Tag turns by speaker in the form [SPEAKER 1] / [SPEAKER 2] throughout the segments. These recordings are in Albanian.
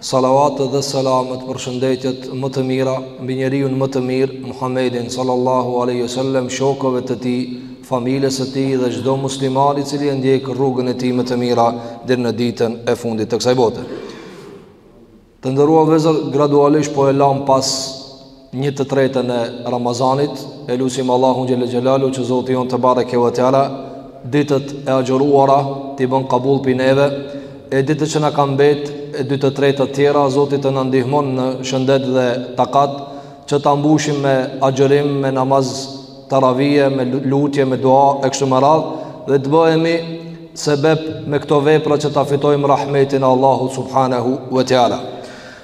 [SPEAKER 1] Salavatet dhe selamet përshëndetjet më të mira mbi njeriun më të mirë Muhammedin sallallahu alaihi wasallam shokëve të tij, familjes së tij dhe çdo musliman i cili e ndjek rrugën e tij më të mira deri në ditën e fundit të kësaj bote. Të nderuar vëllezër, gradualisht po e lamë pas Një të tretën e Ramazanit, e lusim Allahun xhelle xhelalu që Zoti jonë tebareke ve teala ditët e agjëruara t'i bën kabull për neve, e ditët që na kanë mbet, e dy të tretat tjera, Zoti të na ndihmon në shëndet dhe takat, që ta mbushim me agjërim, me namaz taravije, me lutje, me dua e kështu me radhë, dhe të bëhemi sebeb me këto vepra që ta fitojmë rahmetin e Allahut subhanahu ve teala.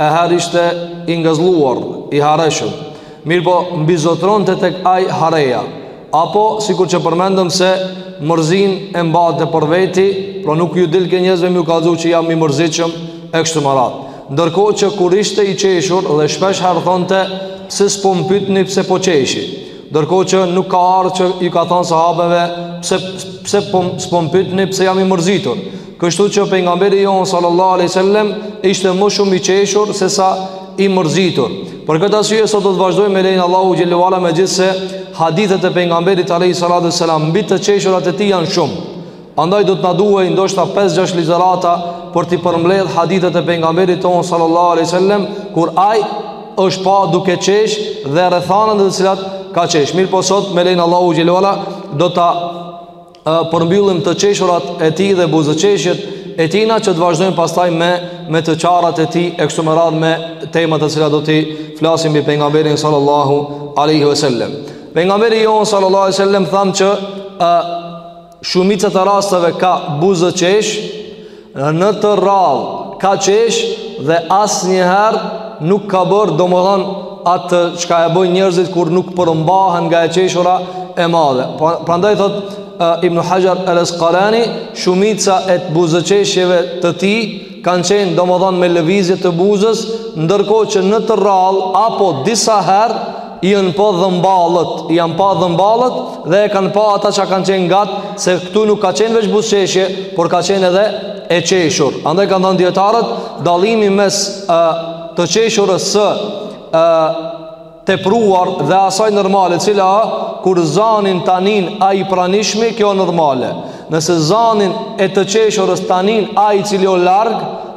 [SPEAKER 1] E herë ishte i ngazëlluar, i hareshëm. Mirëpo, mbizotronte tek ai hareja. Apo, sikur që përmendëm se mërzinë e mbate për veti, pra nuk ju dilke njerëzve me ju kallzu që jam i mërzitshëm e kështu me radhë. Ndërkohë që kur ishte i qeshur dhe shpesh herë thonte, pse s'po më pytni pse po qeshi. Ndërkohë që nuk ka ardhë që i ka thanë sahabeve, pse, pse po, s'po më pytni pse jam i mërzitur. Kështu që pejgamberi jonë sallallahu alaihi wasallam ishte më shumë i qeshur sesa i mërzitur. Për këtë arsye sot do të vazhdojmë me lejen e Allahut xhelle ve ala megjithëse hadithet e pejgamberit alaihi salatu wasalam mbi të qeshurat e tij janë shumë. Andaj do të na duhej ndoshta 5-6 ligjërata për t'i përmbledh hadithet e pejgamberit tonë sallallahu alaihi wasallam kur ai është pa duke qesh dhe rrethanat në të cilat ka qesh. Mirëpo sot me lejen e Allahut xhelle ve ala do ta përmbyllim të qeshurat e tij dhe buzëqeshjet e tina që të vazhdojmë pastaj me, me të qarat e tij e kështu me radhë me temat të cilat do t'i flasim mbi pejgamberin sallallahu aleyhi ve sellem. Pejgamberi jonë sallallahu aleyhi ve sellem thamë që a, shumicën e rasteve ka buzëqesh Në të rrallë ka qesh dhe asnjëherë nuk ka bërë domethënë atë çka e bojnë njerëzit kur nuk përmbahen nga e qeshura e madhe. Pra, prandaj thotë uh, Ibn Hajar el Eskalani, shumica e buzëqeshjeve të tij kanë qenë domethënë me lëvizje të buzës, ndërkohë që në të rrallë apo disa herë janë po dhëmballët, janë pa dhëmballët dhe e kanë pa ata që kanë qenë ngat, se këtu nuk ka qenë veç buzëqeshje, por ka qenë edhe e qeshur. Andaj kanë thënë dijetarët, dallimi mes e, të qeshurës së e, tepruar dhe asaj normale, cila kur zanin ta nin ai i pranishmi, kjo normale. Nëse zanin e të qeshurës ta nin ai i cili o larg,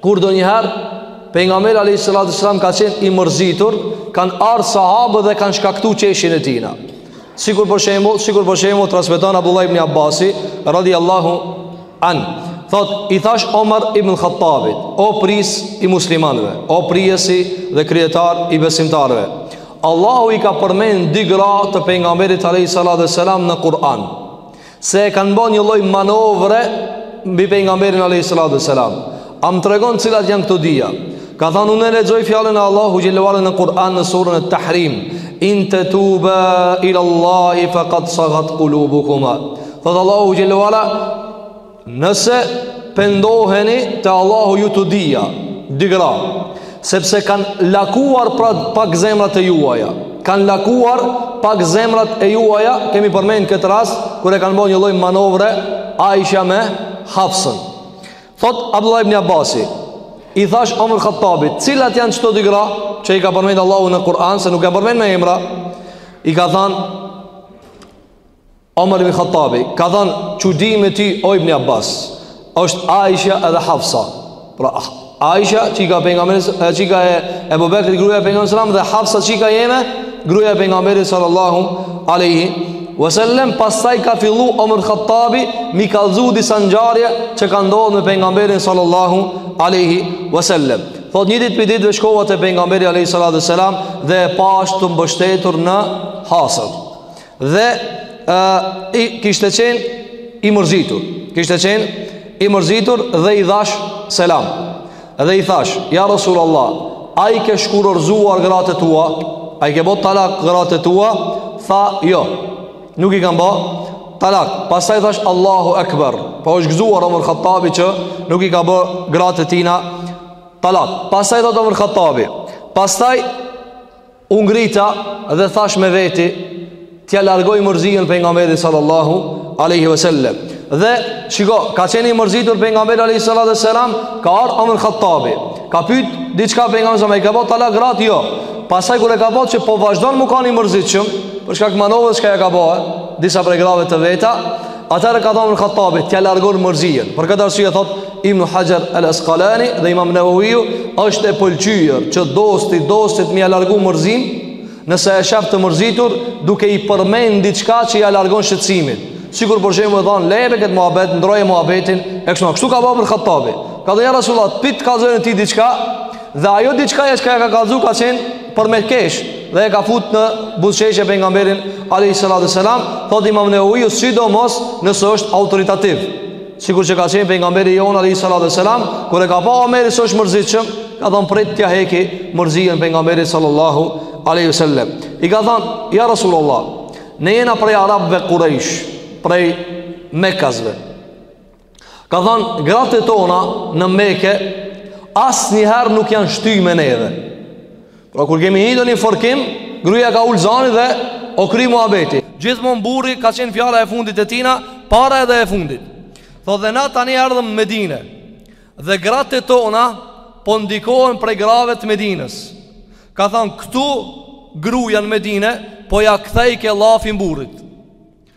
[SPEAKER 1] Kur ndonjëherë Pejgamberi a.s. ka qenë i mërzitur, kanë ardhë sahabët dhe kanë shkaktu qeshin e tina. Sikur për shembull, sikur për shembull, transmiton Abdullah ibn Abbasi, radijallahu anhu. Thot, i thash Omar ibn Khattabit, o prijës i muslimanëve, o prijesi dhe kryetar i besimtarëve. Allahu i ka përmend dy gra të Pejgamberit a.s. në Kur'an. Se e kanë bo një lloj manovre Mbi Pejgamberin alejhi salatu ve selam A më tregon cilat janë këto dyja Ka thanë unë e lexoj fjallën e Allahut xhele ve ala në Kur'an në surën Et-Tahrim In tetuba ilallahi fekad sagat kulubukuma Thotë Allahu xhele ve ala Nëse pendoheni te Allahu ju të dyja Dy gra sepse kanë lakuar pra pak zemrat e juaja kanë lakuar pak zemrat e juaja kemi përmend këtë rast kur e kanë bo një lloj manovre Aisha me Hafsën thot Abdullah ibn Abbasi i thash Omer Khattabit cilat janë qëto dy gra që i ka përmend Allahu në Kur'an se nuk janë përmend me emra i ka thanë Omar ibn Khattabi ka thanë çudi me ti o Ibn Abbas. Është Aisha edhe Hafsa. Pra Aisha çika pejgamberit e çika e Abu Bekr gruaja e pejgamberit sallallahu edhe Hafsa çika jeme gruaja e pejgamberit sallallahu alaihi wasallam pastaj ka fillu Omar Khattabi mi kallzu disa ngjarje që ka ndodhur me pejgamberin sallallahu alaihi wasallam. Thot një ditë prej ditëve shkova te pejgamberi alaihi salatu wasalam dhe e pashë të mbështetur në hasër. Dhe uh, i kishte qenë i mërzitur. Kishte qenë i mërzitur dhe i dhash selam. Dhe i thash, ja Rasulullah, a i ke shkurorzuar gratë tua? A i ke bo talak gratë tua? Tha, jo, nuk i kam bo talak. Pastaj thash, Allahu Ekber. Po është gëzuar Omer Khattabi që nuk i ka bo gratë tina talak. Pastaj thot Omer Khattabi. Pastaj U ngrita dhe thash me veti T'ia largoj mërzinë Pejgamberit sallallahu aleyhi ve sellem Dhe shiko, ka qenë i mërzitur Pejgamberi aleyhi salatu ve selam Ka ardh Omer Khattabi Ka pyt diçka Pejgamberin sallallahu aleyhi sallam A i ka bo talak gratë jo Pastaj kur e ka pa që po vazhdon me u kanë i mërzitshëm Për shkak manovrës çka ia ka bo Disa prej grave të veta Atëherë ka thanë Omer Khattabi, t'ia largon mërzinë. Për këtë arsye thot Ibn Hajar al-Asqalani dhe Imam Nawawi, është e pëlqyer që dosti dostit me ia largu mërzinë, nëse e sheh të mërzitur, duke i përmend diçka që ia largon shqetësimin. Sikur për shembull i thanë lere këtë muhabet, ndrroje muhabetin, e kështu, kështu ka ba Omer Khattabi. Ka thënë ja Rasulullah, po t'kallzoj ty diçka, Dhe ajo diçka që ka kallzu ka qenë për me kesh dhe e ka fut në buzëqeshje pejgamberin alayhi salatu selam, thotë Imam Neveviu sidomos nëse është autoritativ. Sikur që ka qenë pejgamberi jon alayhi salatu selam, kur e ka pa Omeri se është mërzitshëm, ka thon prit t'ja heki mërzijen pejgamberit sallallahu alayhi wasallam. I ka thon, ja Rasulullah, ne jena prej arabëve kurejsh, prej mekasve. Ka thënë gratë tona në Mekë asnjëherë nuk janë shty me neve. Pra kur kemi hi n'donjë fërkim, gruja ka ul zanin dhe o kry muhabeti. Gjithmonë burri ka qenë fjala e fundit e tijna, para edhe e fundit. Thotë dhe na tani erdhëm në Medinë. Dhe gratë tona po ndikohen prej grave të Medinës. Ka thënë këtu gruja në Medinë po ja kthejke llafin burrit.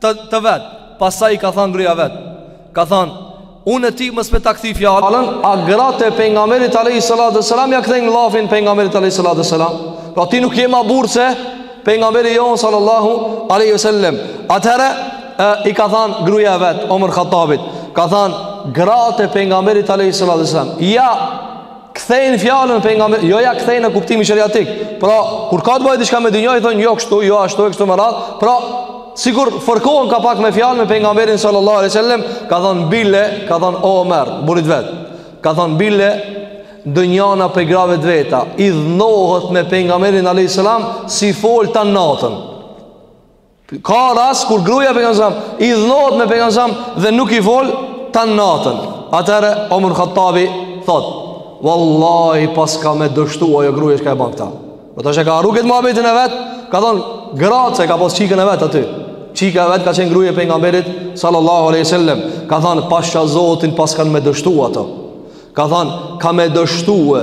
[SPEAKER 1] të, të vet. Pastaj i ka thënë gruaja e vet. Ka thënë, unë ty mos me ta kthi fjalën, a gratë e pejgamberit alayhi salatu wasalam ja kthejnë llafin pejgamberit alayhi salatu wasalam. Pra ti nuk je ma burrë se pejgamberi jon sallallahu alaihi wasallam. Atëherë i ka thënë gruaja e vet Omer Khattabit, ka thënë gratë e pejgamberit alayhi salatu wasalam, ja kthejnë fjalën pejgamberit, jo ja kthejnë në kuptimin sheriatik. Pra, kur ka të bëjë diçka me dynja, i thonë jo kështu, jo ashtu, kështu me radhë. Pra, sikur fërkohen ka pak me fjalë me pejgamberin sallallahu alaihi wasallam, ka thënë bile, ka thënë o Omer, burrit vet. Ka thënë bile ndonjana pej grave të veta, idhnohet me pejgamberin alaihi salam s'i fol tan natën. Ka rast kur gruaja e pejgamberit idhnohet me pejgamberin dhe nuk i fol tan natën. Atëherë Omer Khattabi thot, "Wallahi paska me dështu ajo gruaja që e ban këta." Po tash e ka rrugët muhabetin e vet, ka thon gratë se ka pas çikën e vet aty. Çika e vet ka qenë gruaja e pejgamberit sallallahu alaihi wasallam. Ka thon pasha Zotin paskan me dështu ato. Ka thon ka me dështue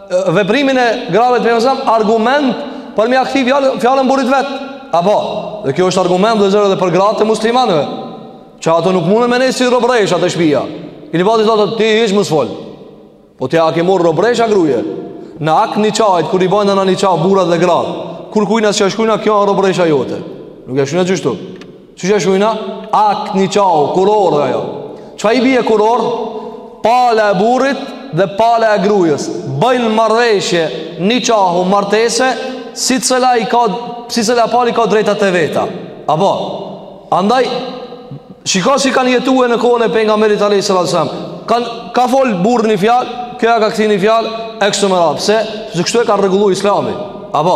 [SPEAKER 1] veprimin e grave të pejgamberit sallallahu argument për me ia kthi fjalën burrit vet. Apo, dhe kjo është argument dhe zërë edhe për gratë e muslimanëve, që ato nuk mundën me nejt si robresha te shpia. I një batë i thotë, ti hiç mos fol. Po ti a ke marrë robreshë a gruje. Në akt niqahit, kur i bajnë niqah burrat dhe gratë, kurrkun s'ja shkrujna, kjo është robresha jote. Nuk ja shkrujna ashtu Si e shkrujna? Akt niqahu, kurorë ajo. Çfarë i bje kurorë?
[SPEAKER 2] Pala e burrit dhe pala e grujes Bëjnë marrëveshje niqahu martese Secila i ka, secila palë i ka drejtat e veta Apo? Andaj, shiko si kanë jetue në kohën e pejgamberit alayhi salatu selam. Ka fol burri një fjalë, kjo ja ka kthi një fjalë, e kështu me radhë. Pse, se kështu e ka rregullu islami Apo?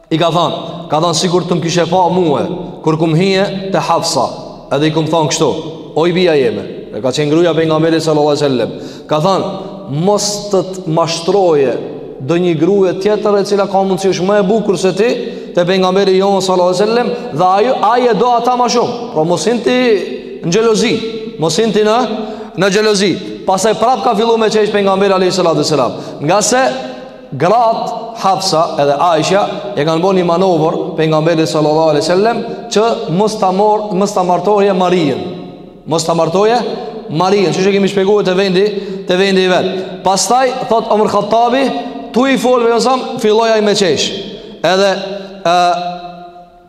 [SPEAKER 2] I ka than, ka than sikur të më kishe pa mue, kur kum hije te Hafsa, edhe i kum than kështu, oj bija jeme, e ka qenë gruja pejgamberit sallallahu alai sallam, ka than, mos të të mashtroje donjë grue tjetër e cila ka mundësi është më e bukur se ti, te pejgamberi jonë sallallahu alai sallam, dhe ajo, ai e do ata ma shumë, pra mos hin ti në xhelozi, mos hin ti në, në xhelozi, pastaj prap ka fillu me qesh pejgamberi alejhi salatu ve selam, ngase, Gratë Hafsa edhe Aisha e kanë bo ni manovër pejgamberit sallallahu alaihi wasallam që mos ta mor, mos ta martoje Marijen. Mos ta martoje Marijen, qysh e kemi shpjeguar te vendi, te vendi i vet. Pastaj thot Omar Khattabi, tu i fol me Ozam, filloi ai me qesh. Edhe ë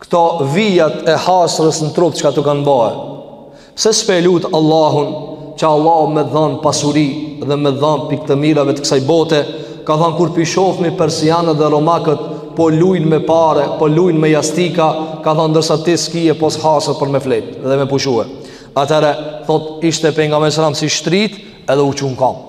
[SPEAKER 2] Këto vijat e hasrës në trup çka t'u kanë ba Pse s'pe lut Allahun Që Allah me dhanë pasuri Dhe me dhanë prej të mirave të kësaj bote Ka thanë kur p'i shofmi persianët dhe romakët Po lujnë me pare, po lujnë me jastika Ka thanë ndërsa ti s'kije pos hasër për me fletë Dhe me pushue Atëherë, thot, ishte pejgamberi a.s. si shtrit Edhe u çu n'kam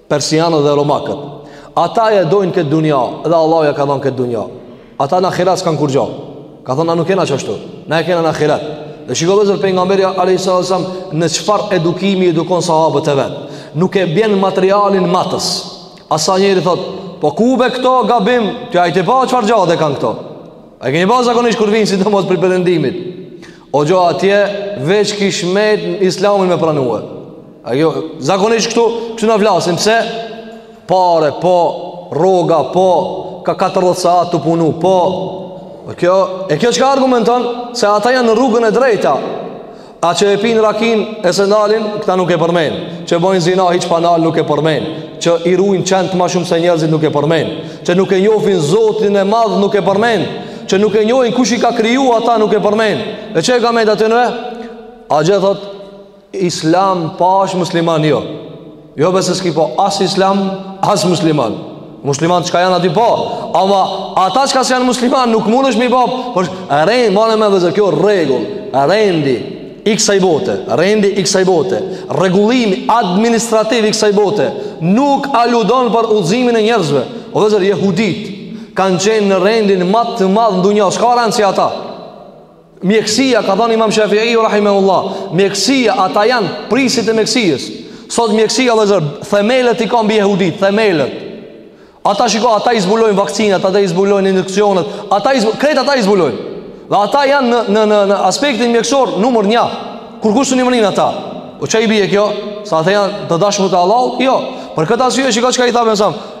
[SPEAKER 2] Persianët dhe romakët. Ata e dojnë këtë dunja dhe Allahu ja ka dhonë këtë dunja. Ata në akhirat s'kanë kurgjo. Ka thonë, na nuk kena qështu. Na e kena në akhirat. Dhe shiko vllezër pejgamberi a.s. në çfarë edukimi i edukon sahabët e vet. Nuk e bjen materialin matës. A sa njeri thotë, po ku be këto gabim, ti a i ke pa çfarë xhade kanë këto. A e keni pa zakonisht kur vinë sidomos prej perëndimit. O gjo atje veç kish me islamin me pranue A jo, zakonisht këtu, këtu në vlasim se Pare, po, rroga, po, ka 40 saat tu punu, po E kjo, e kjo çka argumenton se ata janë në rrugën e drejtë A që e pinë rakinë e s'e nalin, këta nuk e përmen Që bojnë zina, hiç pa nal, nuk e përmen Që i ruin qentë ma shumë se njerëzit, nuk e përmen Që nuk e njofin zotin e madh, nuk e përmen që nuk e njohin kush i ka kriju ata nuk e përmen e që e ka mejt aty në a gjë thot islam pashë musliman jo jo besa s'ki pa as islam as musliman musliman çka janë aty po ama ata çka s'janë musliman nuk mundesh m'i pa por rend ma në me vllezër kjo rregull rendi i kësaj bote, rendi i kësaj bote, rregullimi administrativ i kësaj bote nuk aludon për udhëzimin e njerëzve. O vllezër jehudit, kanë qenë në rendin ma të madh në dunja, s'ka rend si ata. Mjekësia, ka thanë Imam Shafi'i rahimahullah, mjekësia ata janë prijësit e mjekësisë. Sot mjekësia vllezër themelet i ka mbi jehudit, themelet. Ata shiko, ata i zbulojnë vaksinat, ata i zbulojnë injeksionet, ata i zbulojnë, krejt ata i zbulojnë. Dhe ata janë në, në, në, në aspektin mjekësor numër një, kurkush s'un i mrrin ata. O çka i bje kjo? Se ata janë të dashun te Allahu? Jo. Për këtë arsye, shiko çka i tha pejgamberi a.s.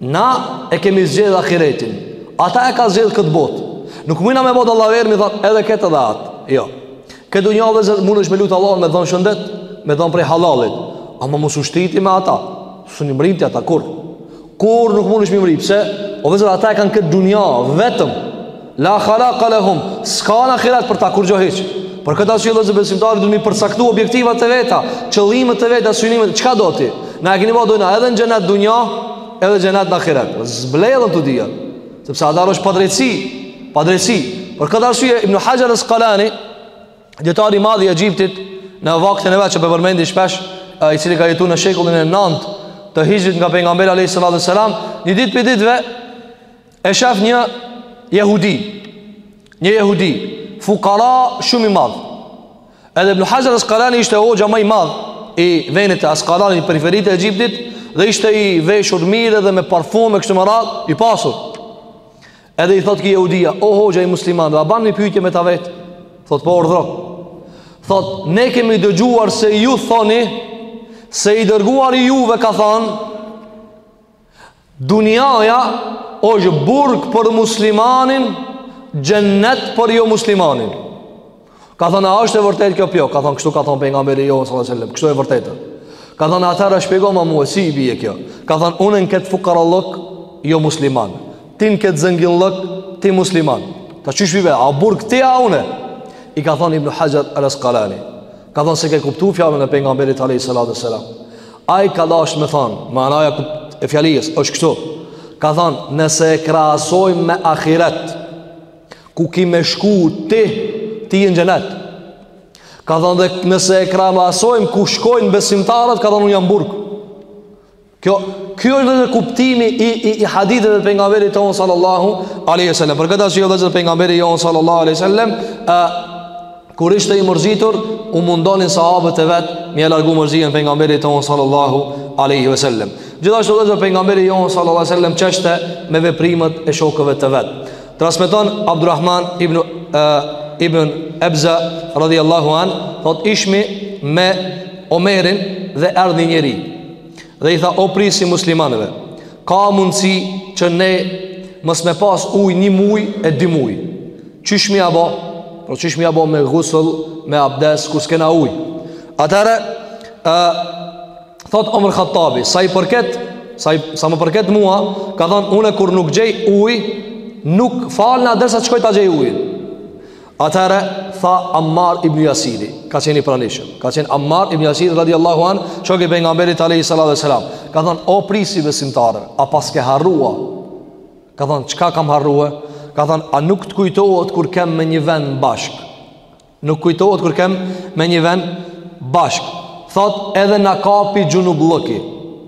[SPEAKER 2] Na e kemi zgjedh ahiretin. Ata e ka zgjedh këtë botë. Nuk mundna me bo, o vllezër, me thon edhe këtë edhe atë. Jo. Këtë dunja o vllezër mundesh me lut Allahun me dhan shëndet, me dhan prej hallallit. Ama mos u shtini me ata. S'un i mbrini ata kurrë. Kur nuk mundesh me mbri, pse? O vllezër ata e kanë këtë dunja vetëm La khalaq lahum, s'ka n'ahiret për ta kurgjo hiç. Për këtë arsye vllezër besimtarët duhet të përcaktojnë objektivat e veta, qëllimet e veta, synimet, çka do ti. Na e keni vënë dojna edhe xhenet në dunja, edhe xhenet në ahiret. S'blehen të dyja. Sepse ata është padrejtësi, padrejtësi. Për këtë arsye Ibn Hajar al-Asqalani, dijetar i madh i Egjiptit, në vaktin e vet që e përmendi shpesh, i cili ka jetuar në shekullin e 9 të Hijrit nga pejgamberi alayhis salam, një ditë prej ditëve E shef një jehudi Një jehudi Fukara shumë i madh Edhe Ibn Hajar Askalani ishte hoxha ma i madh I venit të Askalanit Në periferitë e Egjiptit Dhe ishte i veshur mirë edhe me parfum e kështu me radhë I pasur Edhe i thot ky jehudia O hoxha i muslimanëve a ban një pytje me ta vet Thot po urdhno Thot ne kemi dëgjuar se ju thoni Se i dërguari i juve ka thonë Dunjaja është burg për muslimanin, xhennet për jo muslimanin. Ka thënë a është e vërtetë kjo, po? Ka thënë kështu ka thënë pejgamberi jonë sallallahu alajhi wasallam, kështu është e vërteta. Ka thënë atëhera shpjegoma mua si i bie kjo. Ka thënë unë në këtë fukarallëk jo musliman. Ti në këtë zengillëk ti musliman. Tash qysh i bie, a burg ti a unë? I ka thënë Ibn Hajar al-Asqalani. Ka thonë s'e ke kuptu fjalën e pejgamberit Alejhi Salatu ve Selam Ai ka dasht me thonë Manaja e fjalisë është kështu Ka thonë nëse e krahasojmë me ahiret Ku ki me shku ti Ti je n'xhenet Ka thonë dhe nëse e krahasojmë Ku shkojnë besimtarët Ka thonë unë jam n'burg Kjo, kjo është vllezër kuptimi i, i, i haditheve të pejgamberit tonë sallallahu a.s. Për këtë arsye vllezër pejgamberi jonë sallallahu a.s. Kur ishte i mërzitur, u mundonin sahabët e vet Me ia largu mërzinë pejgamberit tonë sallallahu aleyhi ve sellem Gjithashtu vllezër pejgamberi jonë sallallahu aleyhi ve sellem Qeshte me veprimet e shokëve të vet Transmeton Abdurrahman ibn, uh, ibn Ebza Radhiallahu an Thot ishmi me Omerin dhe erdh një njeri dhe i tha o prijës i muslimanëve ka mundësi që ne mos me pas ujë një muj e dy muj qysh me ia bo po qysh me ia bo me gusëll me abdes kur s'kena ujë atëherë thot Omer Khattabi sa i përket sa, i, sa më përket mua ka thonë une kur nuk gjej ujë nuk falna derisa shkoj ta gjej ujin Atëherë tha Ammar ibn Yasiri, ka qenë i pranishëm. Ka qenë Ammar ibn Yasiri radiallahu an, shok i pejgamberit alayhi salatu wasalam. Ka thënë o prisi besimtarëve, a paske harrua? Ka thënë çka kam harrua? Ka thënë a nuk të kujtohet kur kem me një vend bashk? Nuk kujtohet kur kem me një vend bashk. Thot edhe na kapi xhunublloki.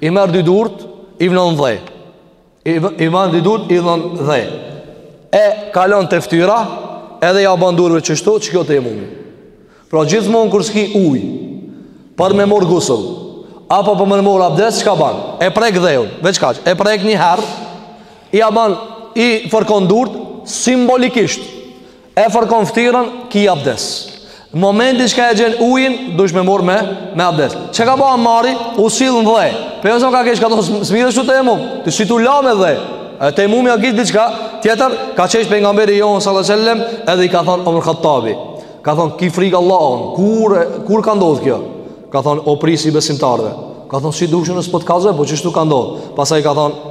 [SPEAKER 2] I merr dy durt, i vnon n'dhe. I, i merr dy durt, i vnon n'dhe. E kalon te ftyra, edhe ia ban durve qështu, qe kjo tejemumi. Pra gjithmonë kur s'ki uj, për me morë gusull, apo për me morë abdes, çka ban? E prek dheun, veç kaq, e prek një herë, ia ban, i fërkon durt, simbolikisht, E fërkon ftyrën, ki abdes Në momentin çka e gjen ujin, dush me morë me, me abdes Çka ka ba Ammari, u sill në dhe Pejgamberi salam ka qesh, ka thonë s'mirret shtu tejemum Të si tu la me dhe E tejemumi a gjithë diçka tjetër Ka qesh pejgamberi jonë sallat sellem Edhe i ka thonë Omer Khattabi Ka thonë ki frikë Allahun Kur, kur ka ndodhë kjo Ka thonë o prisi besimtarve Ka thonë si dush, unë s'po t'kallzoj Po qështu ka ndodhë Pasaj ka thonë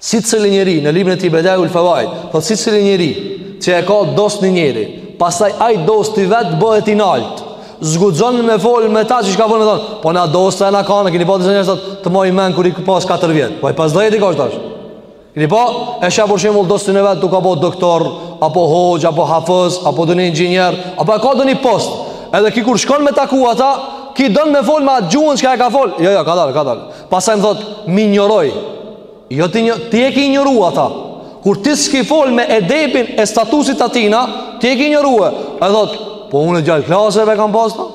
[SPEAKER 2] Secili njeri, në librin e tij Bedaiul Fawaid, thot secili njeri që e ka dost një njeri, pastaj ai dosti vet bëhet i nalt. S'guxon me fol me ta çka ka fol me thon, po na dosta jena kanë, keni pa disa njerëz thot, të mbaj men kur ki pas 4 vjet. Po 50 i ka tash. Keni pa, e sheh për shembull dostin e vet u ka bë doktor, apo hoxhë, apo hafiz, apo ndonji inxhinier, apo ka ndonji post. Edhe ky kur shkon me taku ata, ky don me fol me atë gjuhën çka e ka fol. Jo, jo, ka dal, ka dal. Pasaj më thot, m'injoroi Jo ti një, ti e ki injoru ata Kur ti s'ki fol me edepin e statusit t'atina Ti e ki injorue Ai thot, po unë e djalë klase e kam pas ta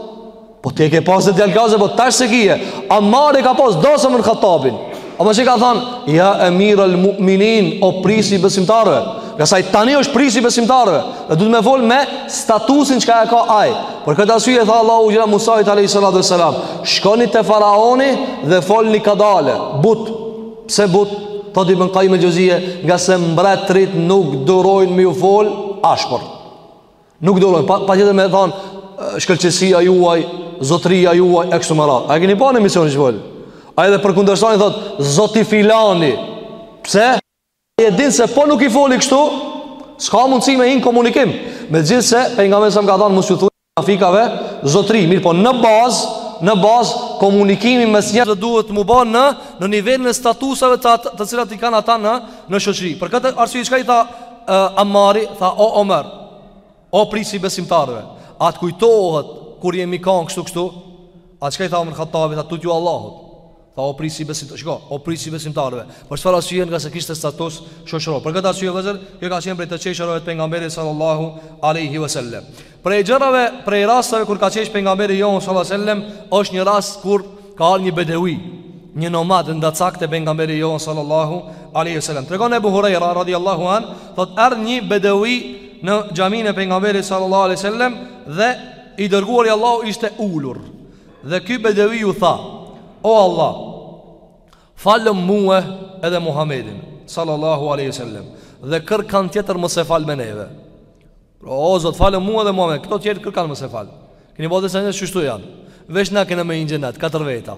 [SPEAKER 2] Po ti e ke pas e djalë klase, po tash s'e kije Ammari e ka pas dost Omer Khattabin Ama çka ka than, ja emirel mu'minin o prisi besimtarve Ngase tani është prisi besimtarve Dhe duhet me fol me statusin çka e ka ai Për këtë arsye tha Allahu xhela Musait alayhi salatu wasalam, shkoni te faraoni dhe folni kadale, but. Pse but? Thot Ibn Kajim el Xhevzije, ngase mbretërit nuk durojnë me ju fol ashpër. Nuk durojnë, pa, patjetër me thon shkëlqesia juaj, zotëria juaj e kështu me radhë. A keni pa në emisione që fol? Ai edhe për kundërshtarin thot zoti filani. Pse? Ai e din se po nuk i foli kështu, s'ka mundësi me hi n'komunikim. Megjithëse pejgamberi salam ka thënë mos ju thuaj munafikave zotri, mirëpo në bazë, në bazë komunikimi mes njerëzve duhet të mu bë në në nivelin e statuseve të atë, të cilat i kanë ata në në shoqëri. Për këtë arsye çka i tha Amari, tha o Omer, o prisi besimtarëve, a të kujtohet kur jemi kanë kështu kështu? A çka i tha Omer Khattabi, tha tutju Allahut. Tha, O prisi i besimtarëve, shiko, o prisi i besimtarëve, për çfarë arsye, ngase kishte status shoqëror. Për këtë arsye, vëllezër, kjo ka qenë prej të qeshurave të pejgamberit sallallahu alaihi wasallam. Prej gjërave, prej rasteve kur ka qesh pejgamberi jonë sallallahu alaihi wasallam, është një rast kur ka ardhë një bedevi, një nomad ndacak te pejgamberi jonë sallallahu alaihi wasallam. Tregon Ebu Hurejra radhiyallahu an, thotë erdh një bedevi në xhaminë e pejgamberit sallallahu alaihi wasallam dhe i dërguari i Allahut ishte ulur. Dhe ky bedeviu tha, O Allah, falëm mue edhe Muhammedin, sallallahu alejhi ve sellem, dhe kërkan tjetër mos e fal me neve. Pra, o Zot, falëm mue edhe Muhammedin, këta tjerët kërkan mos e fal. Keni vënë se ne qështu janë. Veç na kena me hi n'xhenet, katër veta.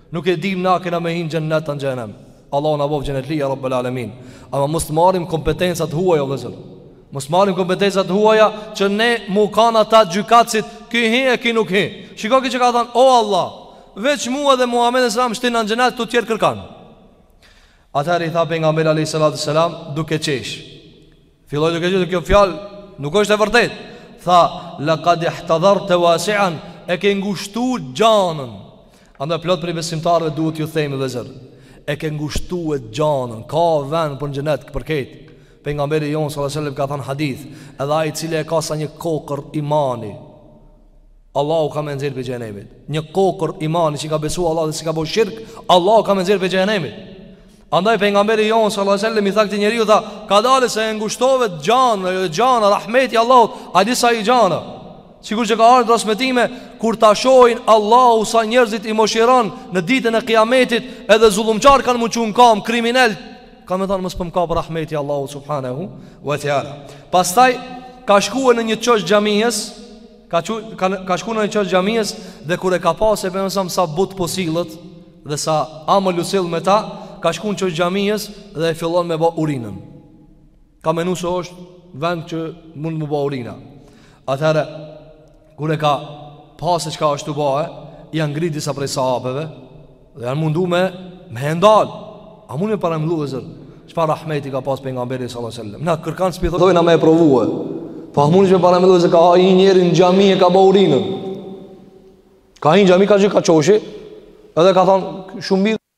[SPEAKER 2] Nuk e dimë na kena me hi n'xhennet a në xhehenem. Allahu na bëftë xhenetli ja Rabbel Alemin. Ama mos të marrim kompetenca të huaja o vëllezër. Mos të marrim kompetenca të huaja që ne m'u kanë ata gjykatësit, ky hi e ky nuk hi. Shiko ky që ka thanë, o Allah, veç mua dhe Muhamedin sallallahu alajhi wasallam shtina në xhenet, të tjerë kërkan. Atëherë i tha pejgamberi alayhi salatu sallam duke qesh. Filloi duke qesh, kjo fjalë Nuk është e vërtetë Tha Lakad ihtadharte wasian E ke ngushtu t'gjanën Andaj plot prej besimtarëve duhet t'ju themi vëllezër E ke ngushtu t'gjanën Ka vend për në xhenet Për këtë pejgamberi jonë sallallahu alejhi ve sellem ka thënë hadith Edhe ai i cili e ka sa një kokërr imani Allahu ka me nxjerrë prej xhehenemit Një kokërr imani që i ka besu Allahut dhe s'i ka bo shirk Allahu ka me nxjerrë prej xhehenemit Andaj pejgamberi jonë sallallahu alejhi ve sellem i tha këtij njeriu tha Kadalë se e ngushtove të gjanën I gjanë rahmeti i Allahut A di sa i gjanë Sikur që ka ardhë në transmetime Kur ta shohin Allahu sa njerëzit i mëshiron Në ditën e kiametit Edhe zullumqarë kanë m'u çu n'kamë kriminel Ka me thanë mos po më kap rahmeti Allahu subhanahu wa taala. Pastaj ka shku në një qosh xhamies, ka çu, ka, ka shku në një qosh xhamies dhe kur e ka pa se pejgamberi alejhi selam sa butë po sillet dhe sa amël u sill me ta, ka shku në qosh xhamies dhe e fillon me bë urinën. Ka menu se është vend që mund m'u ba urina Atëherë, kur e ka pa se çka është tu ba e janë ngrit disa prej sahabeve Dhe janë mundu me, me e ndal A mund me paramendu vëllezër Çfarë rahmeti ka pasë pejgamberi sallallahu alejhi ve sellem Na kërkan së pithë Dojna me e provue Pa po, mundësh me paramendu vëllezër Ka hi njeri në xhami e ka ba urinën Ka hi në xhami ka që ka qoshi Edhe ka thanë shumë mirë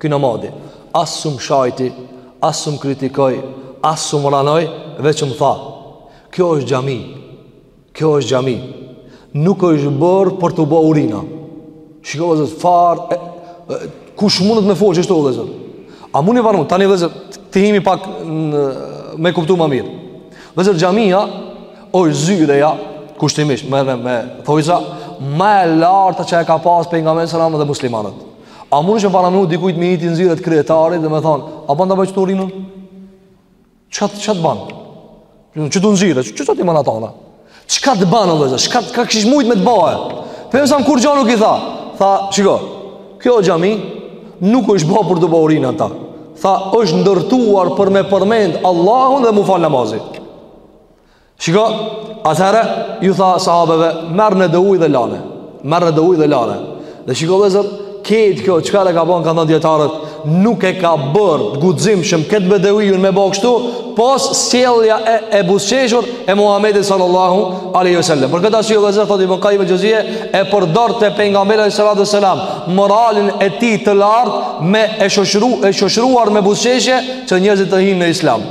[SPEAKER 2] Ky nomadi, as s'um shajti, as s'um kritikoi, as s'um ranoi, veç më tha, kjo është xhami, kjo është xhami, nuk është bërë për t'u bo urina. Shiko, vëllezër, çfarë, kush mundet me folë, qështu vëllezër? A mundë i varë mundë, tani vëllezër, të himi pak në, me kuptu ma mirë. Vëllezër, xhamia, osht zyreja, kushtimisht, me, me, me thojza, ma e larta që e ka pas pejgamberi alejhi selam dhe muslimanët. A mundesh me paramenu dikujt me i hi në zyre të kryetarit dhe me thonë, a ban ta bëj qëtu urinën? Çka, çka t'ban? Qëtu në zyre, që do t'i ban atana? Çka të ban, vllezër, çka të kish mujtë me të ba, he? Pejgamberi sallallahu aleyhi sallam kurgjo nuk i tha, tha, shiko, kjo xhami nuk është ba për të ba urinë ata. Tha, është ndërtuar për me përmend Allahun dhe m'u falë namazet. Shiko, atëherë ju tha sahabeve, merrni do ujë dhe lane. Merrni do ujë dhe lane. Dhe shiko vllezër, krejt kjo, çka e ka bon, kanë thonë dijetarët, nuk e ka bërë të guximshëm këtë beduin me bo kështu, pos sjellja e, e buzëqeshur e Muhammedit sallallahu aleyhi sallam. Për këtë arsye vllezër, thot Ibn Kajjim el Xhevzije, e përdorte Pejgamberi aleyhi salatu ve sallam, moralin e tij të lartë me e shoqëruar me buzëqeshje që njerëzit të hinë në islam.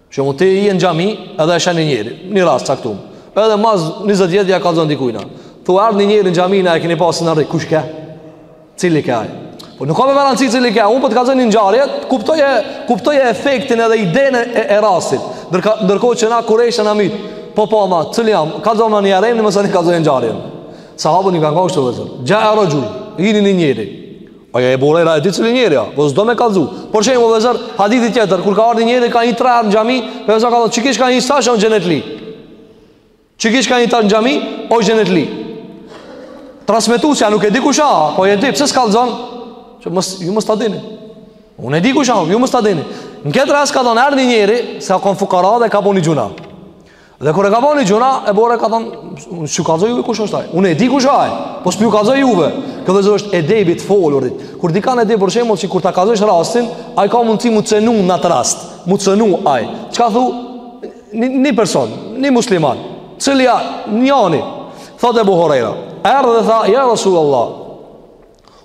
[SPEAKER 2] Shembull ti je në xhami edhe e sheh një njeri, një rast t'caktum. Edhe mas 20 vjetë ja kallzon dikujna. Thu erdh një njeri në xhami, e keni pa një njeri, kush ke? Cili ke ai? Po nuk ka ma randsi cili ke, unë po ta kallzoj një ngjarje, kuptoje, kuptoje efektin edhe idene e, e rastit. Ndërka, ndërkohë që na kureshtja na myt, po po ama, cili jam, kallzona njëherë emnin, masanej kallzona ngjarjen. Sahabët nuk kanë kon kështu vllezër, gja e rëgjuj, hini një njeri. Po ja Ebu Hurejra e di cili njeri, ja. po s'do me kallzu. Për shembull vllezër, hadithi tjetër, kur ka ardh një njeri, ka hi tri herë në xhami, Pejgamberi ka thonë, qiky çka hin tash o xhenetli. Qiky çka hin tash në xhami, o xhenetli. Transmetusi a nuk e di kush a, po e di, pse s'kallzon? Që mos, ju mos ta dini. Unë e di kush a, ju mos ta dini. Në këtë rast kallzon erdh një njeri, se ka konë fukara dhe ka bo një gjynah. Dhe kur e ka bo një gjynah, Ebu Hurejra ka thon, "S'ju kallzoj juve kush është ai." Unë e di kush a ai. Po s'ju kallzoj juve. Kjo vllezër është edebi i të folurit. Kur dikan e di për shembull se kur ta kallzojsh rastin, ai ka mundësi m'u cenu në atë rast. M'u cenu ai. Çka thu? Një person, një musliman, cili ja njani, thot Ebu Hurejra, erdhë dhe tha, ja Rasul Allah,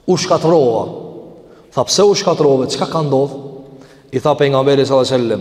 [SPEAKER 2] u shkatrrova. Tha, pse u shkatrrove, çka ka ndodhë? I tha, Pejgamberi sallat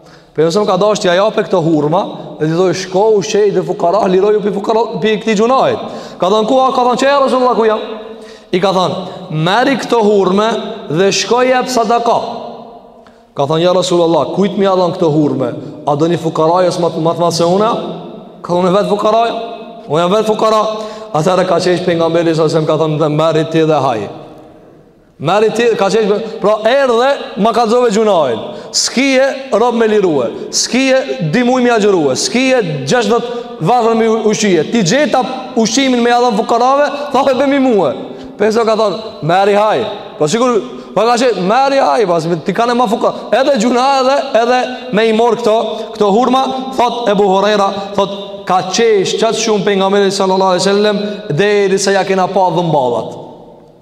[SPEAKER 2] Pejgamberi sallallahu aleyhi sallam ka dashtë t'ja jap këto hurma Dhe t'i thojë shko ushqej do fukara Lirohu pi fukara pi këtij gjynahit Ka thonë ku a ka thonë qe ja Rasul Allah ku jam I ka thonë Merri këto hurme dhe shko jepi sadaka Ka thonë ja Rasul Allah Kujt me ia dhon këto hurme A do një fukara edhe ma të ma të madh se une Ka thonë vetë fukara Unë jam vetë fukara Atëherë ka qesh Pejgamberi sallallahu aleyhi sallam ka thonë dhe merri ti dhe haj Merri ti ka qesh për... Pra erdhe ma kallzove gjynahin S'kije rob me lirue S'kije dy muj me agjërue S'kije gjashtëdhjetë të varfën me ushqye T'i gjeta ushqimin me jau dhon fukarave The bjermi mue Pejgamberi ka thonë Merri haj Po sikur Ma ka qesh Merri haj Pas po, ti kane ma fuka Edhe gjynah edhe Edhe me i marr këto Këto hurma Thot Ebu Hurejra Thot ka qesh qaq shumë Pejgamberi sallallahu aleyhi sallem Derisa ja kena pa dhëmballat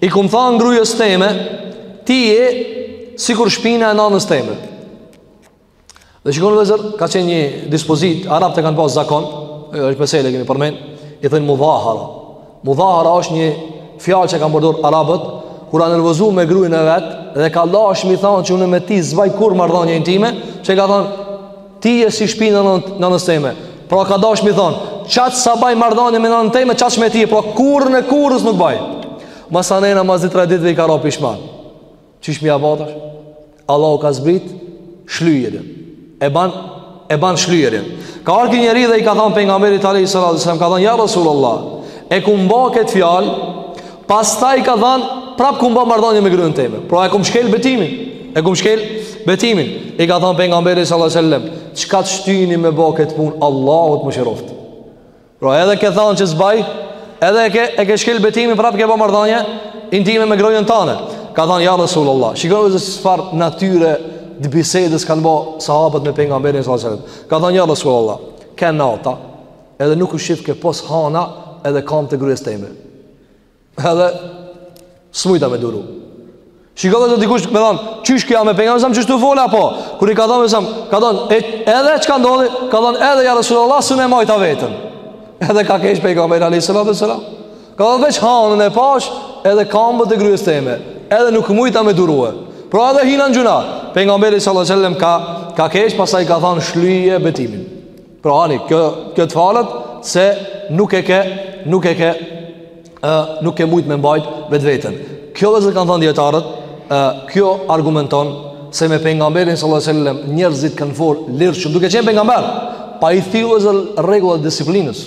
[SPEAKER 2] I kum than grujës teme, ti je sikur shpina e nanës teme. Dhe shikoni vllezër, ka qenë një dispozit, arabët e kanë pas zakon, kjo është mesele kemi përmen, i thonë mudhahara. Mudhahara është një fjalë që kanë përdor arabët, kur a nervozu me grujën e vet, dhe ka dashë me i thanë që unë me ti s'baj kurr mardhanje intime, që i ka thanë, Ti je si shpina e nënës teme Pra ka dash me i thon Qaq sa baj mardhanje me nënën teme Qaq me ti Pra kurrën e kurrës nuk baj Masanena mas dy tre ditve i ka ra pishman Çish me ia ba tash Allahu ka zbrit Shlyerjen E ban E ban shlyerjen Ka ardh ni njeri dhe i ka thon Pejgamberit alejhi salatu ve selam ka thon Ja Rasulullah E kum ba këtë fjalë Pastaj ka thanë, prap kum ba mardhanje me grujën teme. Pra e kum shkel betimin. E kum shkel betimin. I ka thanë Pejgamberi sallallahu alejhi ve sellem, çka të shtyni me bo këtë punë, Allahu të mëshiroft. Pra edhe ke thanë që s'baj, edhe e ke, e ke shkel betimin, prap ke ba mardhanje, intime me grujën tane. Ka thanë, ja Rasul Allah, shiko se çfar natyre të bisedës kanë ba sahabët me Pejgamberin sallallahu alejhi ve sellem. Ka thanë, ja Rasul Allah, ke nata, Edhe nuk u shifke pos hana edhe kamt e grues teme. Edhe s'mujta me duru. Shikova se dikush më thon, "Çish kja me pejgamberin sam kështu fola apo?" Kur i ka thënë sam, ka thënë, e, "Edhe çka ndodhi?" Ka thënë, "Edhe ja Resulullah sun e mbajta veten." Edhe ka kesh pejgamberi alejhis salatu ve selam. Ka thënë, "Veç hanën e pash, edhe kambët e grues teme, edhe nuk mujta me durue." Pra edhe hina në gjunah Pejgamberi sallallahu alejhi ve sellem ka Ka kesh pastaj ka than shlyje betimin Pra ani, kjo, kjo të falet Se nuk e ke Nuk e ke e, Nuk ke mujt me mbajt vetveten Kjo vllezër kanë thënë djetarët e, Kjo argumenton Se me pejgamberin sallallahu alejhi ve sellem Njerëzit kanë fol lirshëm Duke qenë pejgamber Pa i thy vllezër rregullat e disiplinës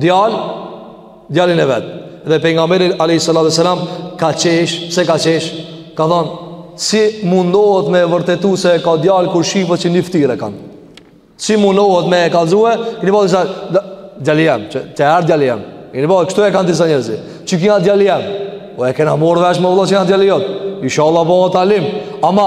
[SPEAKER 2] djal djalin e vet. Dhe pejgamberi alayhi salatu wasalam ka qesh, pse ka qesh? Ka thon si mundohet me e vërtetu se e ka djal kur shifet që një ftyrë e kanë. Si mundohet me e kallzue, keni pa disa djali jem, që të ardh djali jem. Keni pa kështu e kanë disa njerëz. Qiki a djali jem? Po e kena marrë vesh be vlla që a djali jot. Inshallah bëhet alim. Ama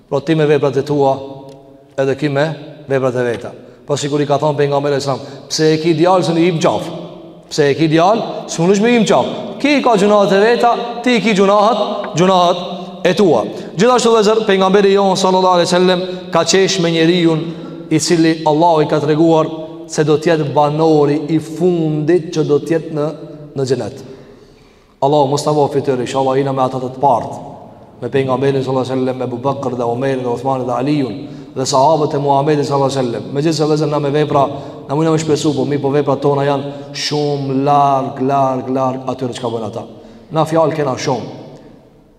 [SPEAKER 2] Po ti me veprat e tua, edhe ki me veprat e veta. Po sikur i ka thon Pejgamberi sallallahu alejhi ve sellem, pse e ki djalë s'un i hin m'qafë? Pse e ki djalë, s'munesh me i hi m'qafë? Ki i ka gjunahet e veta, ti i ki gjunahet, gjunahet e tua. Gjithashtu vllezër, Pejgamberi jonë, sallallahu alejhi ve sellem, ka qesh me njeriun, i cili Allahu i ka treguar, se do të jetë banori i fundit që do të jetë në, në xhenet. Allahu mos na bëj fitor inshallah jena me ata të të partë me pejgamberin sallallahu alajhi wasallam me Abu Bakr dhe Omer dhe Uthman dhe Aliun dhe sahabët e Muhamedit sallallahu alajhi wasallam megjithëse na me vepra na mund me shpresu po mirëpo veprat tona janë shumë larg larg larg atyre çka bën ata na fjalë kena shumë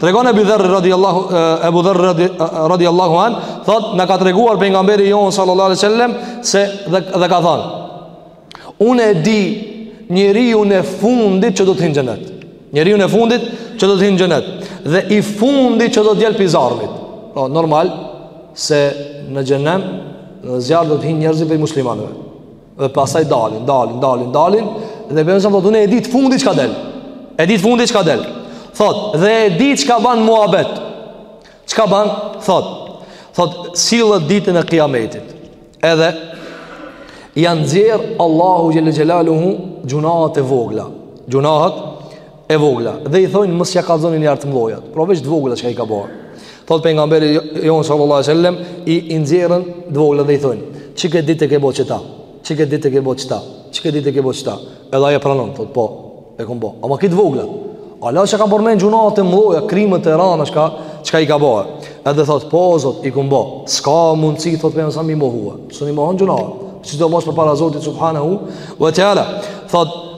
[SPEAKER 2] Tregon Ebu Dherr radiallahu, Ebu Dherr radiallahu an, thot, na ka treguar pejgamberi jonë sallallahu alejhi ue sellem, se dhe, dhe ka thon, unë e di njeriun e fundit që do të hin n'xhenet. Njeriun e fundit që do të hin n'xhenet. Dhe i fundit që do të del pi zjarmit. Po, normal, se në xhehenem, në zjarr do të hinë njerëzit prej muslimanëve. dhe pasaj dalin, dalin, dalin, dalin, dhe pejgamberi thot, unë e di t'fundit çka del, e di t'fundit çka del, thot, dhe e di çka ban muhabet, çka ban, thot, thot, sillet ditën e kiametit, edhe, ja nxjerr Allahu xhele xhelaluhu, gjunahet e vogla, gjunahet, e vogla dhe i thonë mos ja kallzoni niher t'mdhojat, pra veç të vogla që i ka bërë. Thot pejgamberi jon sallallahu alaihi wasallam i, i nxjerrin të vogla dhe i thonë, "Qikët ditë ke bo qeta? Qikët ditë ke bo qeta? Qikët ditë ke bo qeta? Edhe ai e pranon, thot po, e kum bë. Ama këto t'vogla. Hala s'ja ka përmend gjunahet e mdhoja, krimet e rana, çka, çka i ka bërë. Edhe thot, po, zot, i kum bë. S'ka mundësi, thot, pejgamberi, me i mohua. S'mun i mohon gjunahet. Sidomos përpara zotit, subhanahu ve teala. Thot,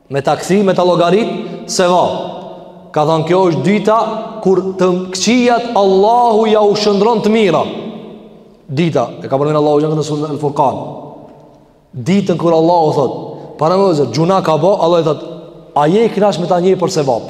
[SPEAKER 2] Me ta kthy, me ta llogarit sevap. Ka thonë, kjo është dita, kur të këqijat, Allahu jau shndërron të mira. Dita, e ka përmend Allahu xhele në suren el Furkan. Ditën kur Allahu thot, paramendoje, gjunah ka bo, Allah i thot, a je i knaq me ta njeh për sevap.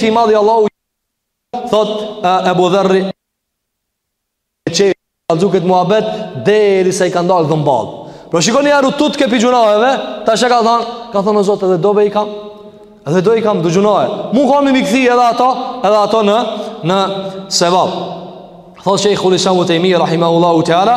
[SPEAKER 2] Ti madhi Allahu thot Abu Dharr e kallzu këtë muhabet derisa i kan dal dhëmball. Pra shiko, njeri u tutke pi gjunaheve, tash e ka thon, ka thon o Zot edhe do i kam. Edhe do i kam do gjunahe. Mun ka me m'i kthy edhe ato, edhe ato në në sevap. Thot Sheikhul Islam Ibn Tejmije rahimahullahu taala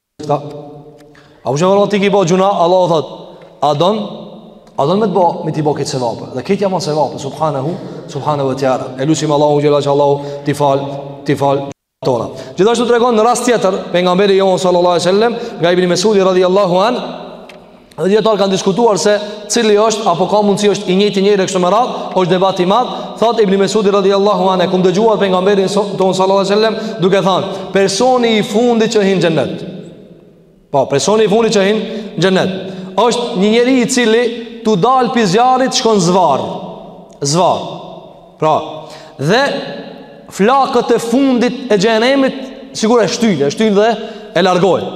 [SPEAKER 2] Ta, a u shëmë ti ki bo gjunah, Allahu thot, a don, a don me të bo, me t'i bo këtë sevap, dhe këtë ta man sevap, subhanahu, subhanahu ue teala, e lusim Allahun xhele që Allahu t'i falë, t'i falë, tona. Gjithashtu tregon në rast tjetër, pejgamberi jonë, sallallahu a sellem, nga ibn Mesudi, radiallahu an, Dhe dijetarët kanë diskutuar se cili është, apo ka mundësi është i njëjti njeri e kështu me radhë, është debat i madh, thotë Ibni Mesudi radiallahu an, e kum dëgjuar pejgamberin tonë sallallahu a sellem, duke thanë, personi i fundit që hin n'xhenet, po, personi i fundit që hin n'xhenet, është një njeri i cili tu dalë pi zjarrit shkon zvarrë, zvarrë, Pra, dhe flakët e fundit e xhenemit, sikur e shtyjnë, e shtyjnë dhe e largojnë.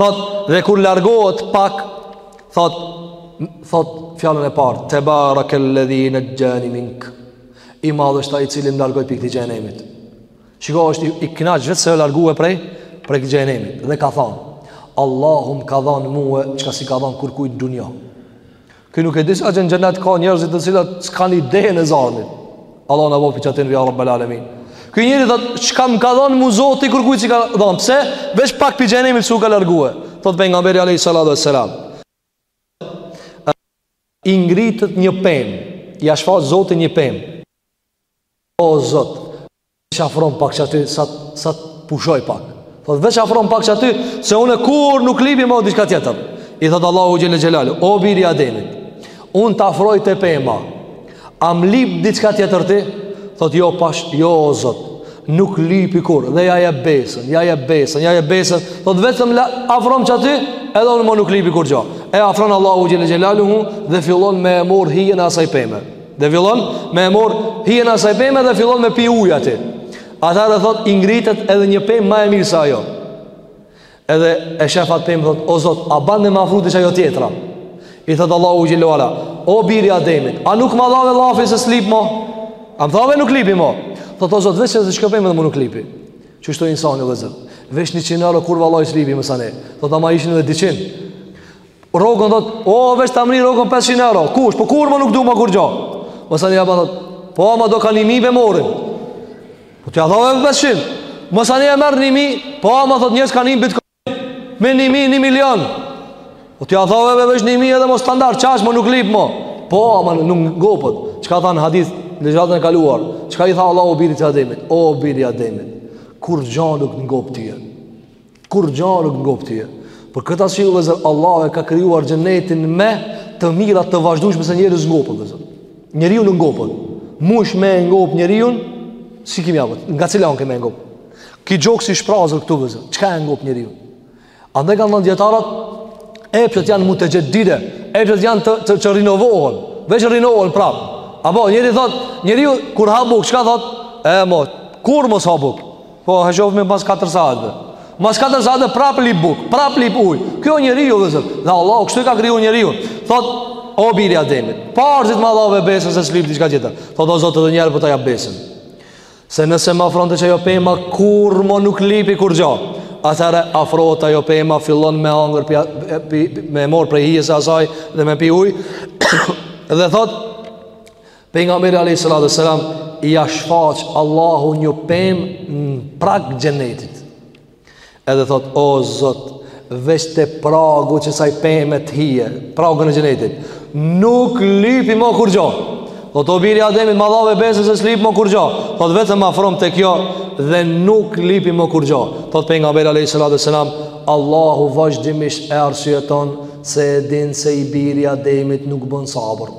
[SPEAKER 2] Thot, dhe kur largohet pak, thot, thot fjallën e parë, tebarakel-ledhi nexhxhani mink, i madhë është ai i cili m'largoi pi këti xhenemit. Shiko është i, i knaqë veç se u largue prej, prej xhenemit. Dhe ka thonë, Allahu m'ka dhanë mue, çka s'i ka dhanë kurkujt n'dunjo. Ky nuk e di se që në xhenet ka njerëz të cilët s'kan idenë e zjarmit. Allah na boft pi çatyne ya rabbal alamin. Ky njeri thot, çka më ka dhënë mu Zoti kurkujt s'i ka dhënë? Pse? Veç pak pi xhenemit se u ka largue. Thot pejgamberi alayhi salatu wassalam. I ngritet një pemë, ja shfaq Zoti një pemë. O Zot, Veç afrom pak çaty sa, sa t'pushoj pak Thot veç afrom pak çaty Se une kurr nuk lipi mo diçka tjetër I thot Allahu xhel-le xhelaluhu O biri Ademit Unë të afroj te pema A m'lip diçka tjetër ti Thot jo pash jo o zot Nuk lipi kurr Dhe ja jep besën Ja jep besën Ja jep besën Thot vetëm afrom çaty Edhe unë ma nuk lipi kurgjo E afron Allahu xhel-le xhelaluhu Dhe fillon me e mor hijen e asaj peme Dhe fillon me e mor hijen e asaj peme dhe fillon me pi ujë aty. Atëhere thot i ngritet edhe një pemë më e mirë se ajo. Edhe e shef atë pemë thot o Zot, a ban me m'afru te çajo tjetra? I thot Allahu xhel-le ue ala, o biri Ademit, a nuk ma dhave llafin se s'lip mo? A më thave nuk lipi mo? Thot o Zot, veç te çkjo pemë mo nuk lipi. Qeshtu insani vëzër Veç njëqin euro kurr vallahi s'lipi mo sen Thot ama ishin edhe dyqin Rogën thot, o veç ta mrri rogën 500 euro. Kush? Po kurr mo nuk du mo kurgjë. Masanej po thot, po ama do kah 1000 pe marrin. Po ti a thave 500. Masanej e merr 1000, po ama thot njerëz kanë 1 bitcoin. Me 1000, 1 milion. Po ti a thave veç 1000 edhe mos standard, çash më nuk lip më. Po ama nuk ngopet. Çka tha n'hadith në ligjëratën e kaluar? Çka i tha Allahu birit të Ademit? O biri i Ademit, kurgjë nuk t'ngop ty. Kurgja nuk t'ngop ty. Për këtë arsye vëzër Allahu e ka krijuar xhenetin me të mira të vazhdueshme se njeriu s'ngopet vëzër. Njeriu nuk ngopet. Mush me ngop njeriu si kimi apo nga cila on kemë ngop. Ky gjoks i shprazur këtu vëzër. Çka e ngop njeriun? Andaj kanë thënë dietarët epshet janë mutexheddide, epshet janë të të, të rinovohen, veç rinovohen prap. Apo njëri thot, njeriu kur ha buk, çka thot? E mo, kur mos ha buk? Po he shofmi mas 4 saatëve. Mas 4 saatëve prap lip buk, prap lip ujë. Ky o njeriu vëzër. Dhe Allahu kështu e ka kriju njeriun. Thot o biri i Ademit, parzit ma dhave besën se s'lip diçka tjetër. Thot o Zot edhe njëherë po ta jap besën. Se nëse më afron te çajo pema kurr më nuk lipi kurgjo. Atëhere afrohet ajo pema fillon me hangër pi, pi, pi, me mor prej hijes asaj dhe me pi ujë. dhe thot Pejgamberi alayhi salatu selam ia shfaq Allahu një pem në prag xhenetit. Edhe thot o Zot, veç te pragu qësaj peme te hije, pragun e xhenetit. Nuk lipi mo kurrgjo. Thot o biri i Ademit ma dhave besën se s'lipi mo kurrgjo. Thot vetëm m'afrom te kjo dhe nuk lipi mo kurrgjo. Thot pejgamberi alayhi salatu selam Allahu vazhdimisht e arsyeton se e din se i biri Ademit nuk bën sabër.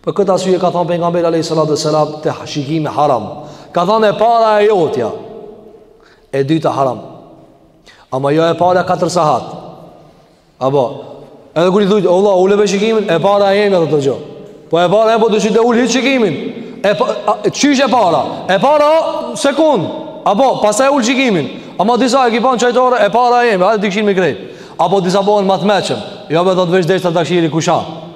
[SPEAKER 2] Për këtë arsye ka thënë pejgamberi alayhi salatu wasalam te shikimi haram. Ka thënë e para e jotja. E dyta haram. Ama jo e para katër sahat. Apo edhe kur i thotë o Allah ule shikimin e para e jemja thotë. Po e para a po duhet ta ulë shikimin. E pa, a, çish e para. E para sekond. Apo pastaj ulë shikimin. Ama disa e kipan çajtore e para e jemja, hajde t'i kshirim krejt. Apo disa bëhen ma t'meçëm. Jo me do të vesh deshta ta kshiri kush a.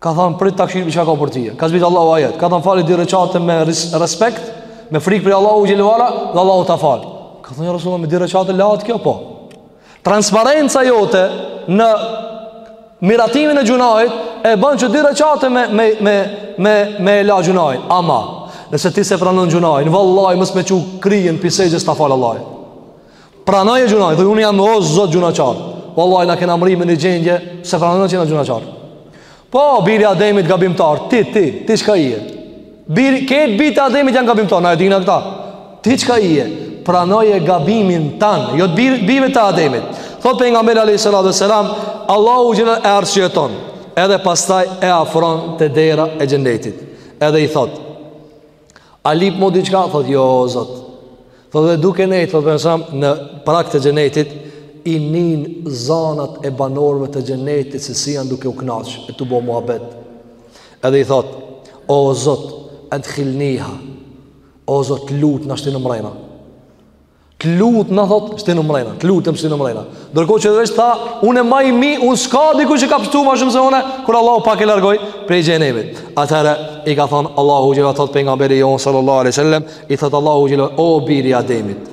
[SPEAKER 2] Ka thënë prit ta kshirim çka ka për ty. Ka zbrit Allahu ajet. Ka thënë fali dy reqate me respekt, me frikë prej Allahu xhele ve ala, dhe Allahu ta fal. Ka thënë ja Rasulullah me dy reqate lahet kjo? Po. Transparenca jote në miratimin e gjunahit e bën që dy reqate me me me me me e la gjunahin. Ama nëse ti s'e pranon gjunahin, vallahi mos me çu kryen prej sexhdes s'ta fal Allahu. Pranoje gjunahin, dhe unë jam o zot gjunahqar. Vallahi, na kena mrri në një gjendje, s'e pranojna që jena gjunahqar. Po, biri Ademit gabimtar, ti, ti, ti çka je? Biri, krejt bijt e Ademit janë gabimtar, na e dina këta. Ti çka je? Pranoje gabimin tan, jo të bijve të Ademit. Thot pejgamberi a.s. Allahu xhele e arsyeton, edhe pastaj e afron te dera e xhenetit. Edhe i thotë, A lip mo diçka? Thot, jo, o zot Thot, dhe duke nejt, thot, pejgamberi a.s., në prag të xhenetit I nin zanat e banorve të xhenetit Se si janë duke u knaq E tu bo muhabet Edhe i thot, o zot, edkhilniha O zot, lutna shtin mrejna Të lutna thotë, shtin mrejna, të lutem shtin mrejna. Ndërkohë që dhe veç tha, unë e maj mi, unë s'ka dikush që ka pështu ma shumë se une, kur Allahu pak e largoj prej xhehenemit. Atëherë, i ka thonë, Allahu xhele ala thotë pejgamberi jonë, sallallahu alai sallem, i thotë Allahu xhele ala, o biri ademit,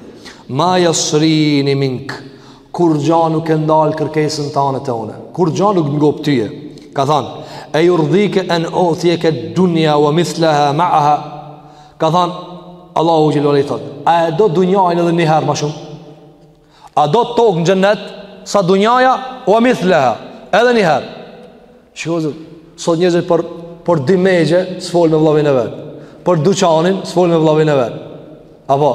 [SPEAKER 2] ma jasrini minke, kurrgja nuk e ndal kërkesën tane te une, kurrgja nuk t'ngop tyje, ka thonë, e jurdhike en utijeked-dunja, we mithleha, maaha, Ka thënë Allahu xhelalu i thot, a e do dunjanë edhe një herë më shumë? A do të tokë në xhennet sa dunjaja we mithleha, edhe një herë. Shikoj sot njerëzit për për dy mexhe s'fol me vllavin e vet. Për duqanin s'fol me vllavin e vet. Apo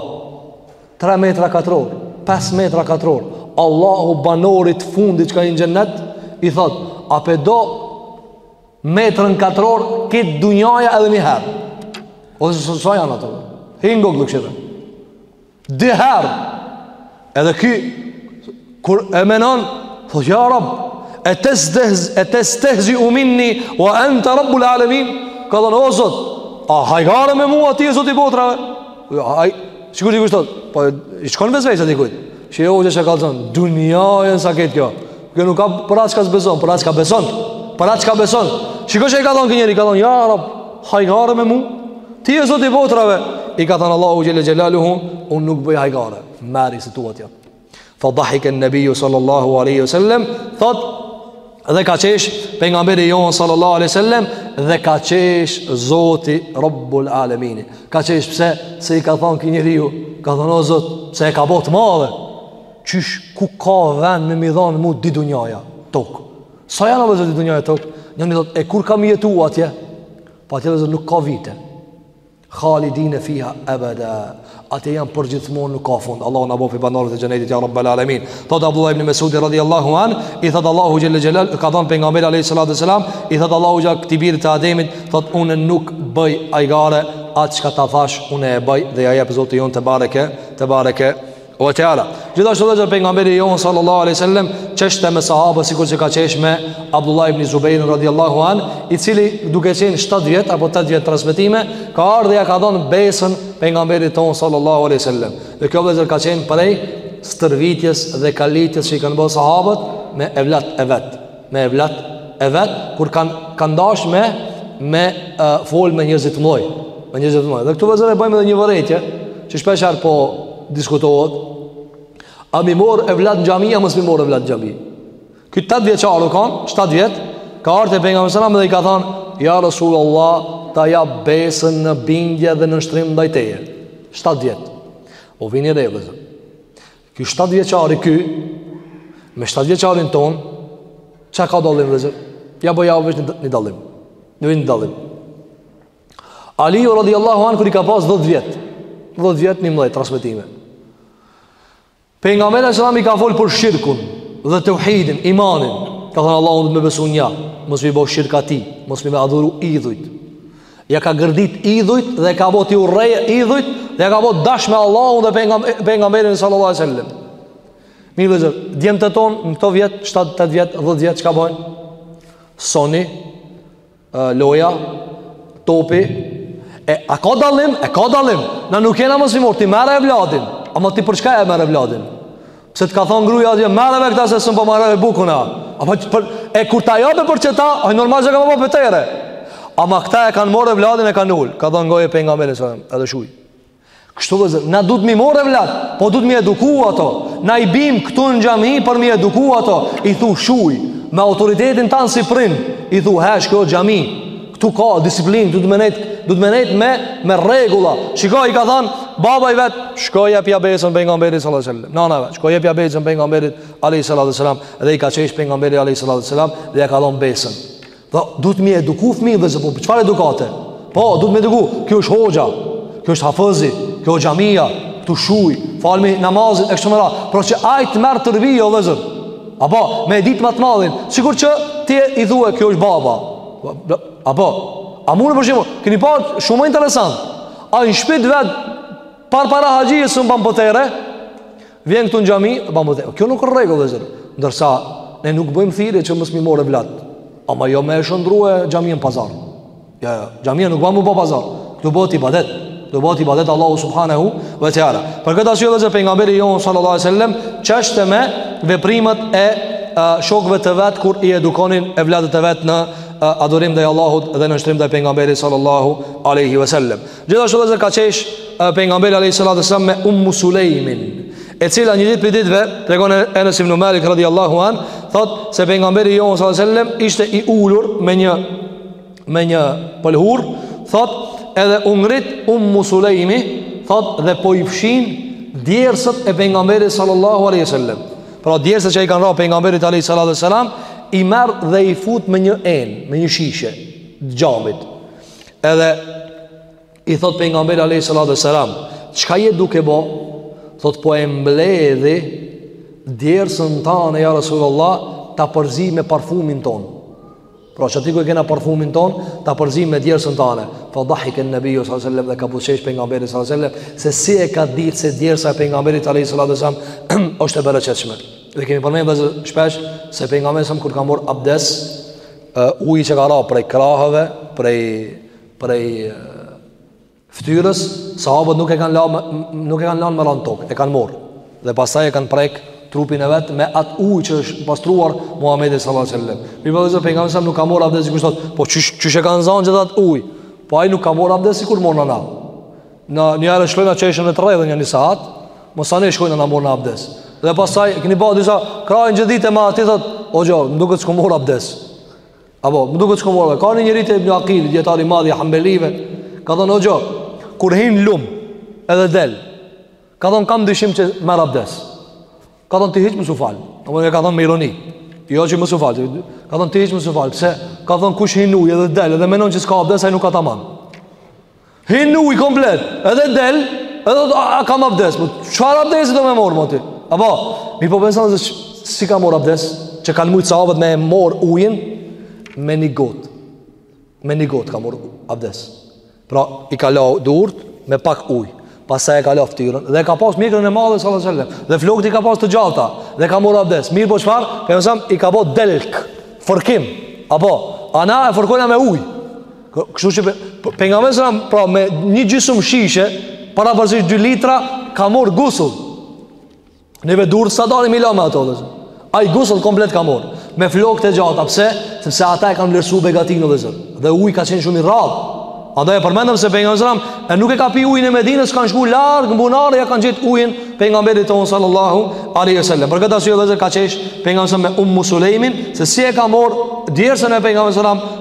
[SPEAKER 2] 3 metra katror, 5 metra katror. Allahu banorit t'fundit që ka hi në xhennet i thot, a pe do metrën katror këtë dunjaja edhe një herë. Ose së sa janë ato? Hin Google kqyre. Dy herë. Edhe ky, kur e menon, thotë ja rab, e testehziu minni, ue ente rabbul alemin, ka thonë, o zot, a hajgare me mua ti je zoti i botrave? Ja, sikur i kushton, po i shkon vesvesa dikujt, që e kallzon dunjajan sa këtë kjo, Kjo nuk ka për atë çka s'beson, për atë çka beson. Për atë çka beson. Shiko ç'i ka thonë ky njeri, ka thonë, ja rab, hajgare me mu. Ti je zoti i botrave. I ka thonë Allahu xhele xhelaluhu, unë nuk bëj hajgare. Merri se tuat jan. Fa dahike nnebiju sallallahu aleyhi sallem, thot, dhe ka qesh, pejgamberi jonë sallallahu aleyhi sallem, dhe ka qesh zoti rabbul alemin. Ka qesh pse, se i ka thonë ky njeriu, ka thonë o zot, se e ka bo t'madhe. Qysh ku ka vend me mi dhanë mu dy dunjaja tokë. Sa janë vëllezër dy dunjaja tokë? Njëni thotë, e kur kam jetu atje? Po atje vëllezër nuk ka vite. Khalidine fiha ebeda. Atje janë përgjithmonë nuk ka fund. Allahu na boftë banorët e xhenetit, ja rabbel alemin. Thotë Abdullah ibn Mesudi radiallahu an, i thotë Allahu xhele xhele, ka thonë pejgamberi a.s. I thotë Allahu xhele këtij birit të ademit, thotë unë nuk bëj hajgare atë çka ta thash, unë e bëj dhe ja jep zoti jonë tebareke, tebareke, Ue teala Gjithashtu vëllezër pejgamberi jonë sallallahu aleyhi sallem Qeshte me sahabë sikur që ka qesh me Abdullah ibn Zubejrin radiallahu an I cili duke qenë 7 vjet apo 8 vjet transmetime Ka ardh e ja ka dhonë besën pejgamberit tonë sallallahu aleyhi sallem Dhe kjo vëllezër ka qenë prej stërvitjes dhe kalitjes që i kanë bërë sahabët Me evlat e vet me evlat e vet kur kanë kanë dash me me uh, fol me njerëzit të mëdhenj, me njerëzit të mëdhenj. Dhe këtu vëllezër e bëjmë edhe një vërejtje që shpeshherë po diskutohet. A mi mor evlat në xhami a mos mi mor evlat në xhami? Ky 8 vjeçar u kon, 7 vjet, ka ardh te pejgamberi sallallahu alajhi wasallam dhe i ka thanë: "Ya Rasulullah, ta jap besën në bindje dhe nënshtrim ndaj teje." 7 vjet. O vini re vëllezër Ky 7 vjeçari ky me 7 vjeçarin ton, çka ka dallim vëllezër? Ja po ja veç një dallim. Veç një dallim. Aliju radiallahu an kur i ka pas 10 vjet. 10 vjet në mëdhë transmetime. Pejgamberi sallallahu alajhi wasallam i ka fol për shirkun dhe teuhidin, imanin. Ka thënë Allahun me besu nja, mos mi bo shirk atij, mos mi me adhuru idhujt. Ja ka gërdit idhujt dhe ka bo t'i urreje idhujt dhe ja ka bo t'dashëm Allahun dhe pejgamberin sallallahu alaihi wasallam. Mirë vëllezër, djemtë tonë në këto vjet, 7-8 vjet, 10 vjet, çka bojnë? Soni, loja, topi, e a ka dallim? E ka dallim, na nuk jena mos mi mor, ti merre evladin, ama ti për çka e merr evladin? Pse të ka thonë gruja atje, merre me këta se s'mun po marrë e bukën a. Apo, për, e kur ta jape për qeta, osht normal që ka me ba potere. Ama këta e kanë morë evladin e kanë ulë. Ka thonë ngoje pejgamberin, s.a.s., edhe shuj. Kështu vllezër, na duhet mi morë evladt, po duhet mi eduku ato. Na i bim këtu në xhami për mi eduku ato. I thu shuj, me autoritetin tanë si prind, i thu hesht kjo xhami. Këtu ka disiplinë, duhet me nejt, duhet me nejt me me rregulla. Shiko i ka thënë baba i vet, shko jepja besën pejgamberit sallallahu alajhi wasallam. Nana vet, shko jepja besën pejgamberit alayhi salatu wasallam dhe i ka qesh pejgamberi alayhi salatu wasallam dhe ja ka dhënë besën. Duhet mi eduku fëmijë vllezër po. Çfarë edukate? Po, duhet mi eduku. Ky është hoxha. Ky është hafizi. Kjo është xhamia. Ktu shuj, falmi namazin e kështu me radhë. Por që ai të merr tërvi o vllezër. Apo me ditë më të madhin, sikur që ti i thua ky është baba. Apo, a mune për shembull, keni pa shumë interesant, ai në shpi t'vet, par para haxhies s'mun banë potere, vjen këtu në xhami, banë potere, kjo nuk rregull vllezër, ndërsa, ne nuk bëjmë thirrje që mos mi morë evladt, ama jo me e shëndrrue xhamian pazar, jo, jo, xhamia nuk banë mu ba pazar, Ktu bëhet ibadet. Ktu bëhet ibadet Allahu subhanahu wa taala. Për këtë arsye vllezër pejgamberi jon sallallahu alaihi wasallam qeshte me veprimet e shokëve të vet kur i edukonin evladët e vet në adhurim ndaj Allahut dhe nënshtrim ndaj pejgamberit sallallahu alaihi wasallam. Gjithashtu vllezër ka qesh pejgamberi alaihi salatu wasallam me Ummu Sulejmin, e cila një ditë prej ditëve tregon Enes ibn Malik radhiyallahu an, thot se pejgamberi jon sallallahu alaihi wasallam ishte i ulur me një me një pëlhur thot edhe u ngrit Ummu Sulejmi thot dhe po i fshin djersët e pejgamberit sallallahu alaihi wasallam pra djersët që i kanë ra pejgamberit alaihi salatu wasallam i merr dhe i fut me një enë me një shishe xhamit edhe I thot pejgamberi alejhi salatu ve selam çka je duke bo? Thot po e mbledhi djersën tane ja Rasulullah Ta përzi me parfumin ton Pra qaty ku e kena parfumin ton Ta përzi me djersën tane Fa dahike nebijju s.a.s. dhe ka buzëqesh pejgamberi s.a.s. Se si e ka dit se djersa e pejgamberit alejhi salatu ve selam është e bereqetshme Dhe kemi përmend vllezër shpesh se pejgamberi s.a.s. kur ka mor abdes Uji që ka ra prej krahëve Prej prej fytyrës, sahabët nuk e kanë lanë nuk e kanë lanë me ra n'tokë, e kanë marr. Dhe pastaj e kanë prek trupin e vet me at ujë që është pastruar Muhamedi sallallahu alaihi wasallam. Mi vllezër pejgamberi s.a.s. nuk ka marr abdes sikur thot, po qysh qysh e kanë zënë gjithë at ujë. Po ai nuk ka marr abdes sikur morim na. Ne një herë lshojmë atë çeshmen le të rrjedh një saat, masanej shkojmë na morim abdes. Dhe pastaj keni pa disa që rrijnë gjithë ditë me atë thot, hoxhë, më duket s'kom mor abdes. Apo, më duket s'kom mor abdes, ka një njeri te Ibn Aqil, dijetari i madh i hambelive, ka thonë, hoxho, kur hi n'lum, edhe del, ka thonë, kam dyshim që merr abdes, ka thonë, ti hiç mos u fal, e ja ka thonë me ironi, jo që mos u fal, ka thonë, ti hiç mos u fal, pse, ka thonë, kush hin n'ujë edhe del, edhe menon që s'ka abdes, ai nuk ka taman. Hin në ujë komplet, edhe del, edhe thotë a kam abdes. Po çfarë abdesi do me mor më ti? Apo, mirëpo pejgamberi selam se si ka mor abdes, që kanë mujt sahabët me mor ujin me një gotë. Me një gotë ka mor abdes. Pra i ka lau durt me pak ujë. Pastaj e ka lau fytyrën dhe ka pas mikrën e madhe sallallahu alajhi wasallam. Dhe flokët i ka pas të gjata dhe ka mor abdes. Mirëpo çfarë? Pejgamberi selam i ka bë delk, fërkim. Apo, ana e fërkon me ujë. Kështu që pejgamberi selam pra me një gjysmë shishe përafërsisht 2 litra ka marr gusull. Neve durt s'na dalin me i la me ato vllezër. Ai gusull komplet ka marr me flokë të gjata pse? Sepse ata e kanë vlerësuar begatinë vllezër. Dhe uji ka qenë shumë i rrallë. Andaj e përmendëm se pejgamberi selam nuk e ka pi ujin e Medinës, kanë shkuar larg në bunarë ja kanë gjet ujin pejgamberit ton sallallahu alaihi wasallam. Për këtë arsye vllezër ka qesh pejgamberi me Ummu Sulejmin se si e ka marr djersën e pejgamberit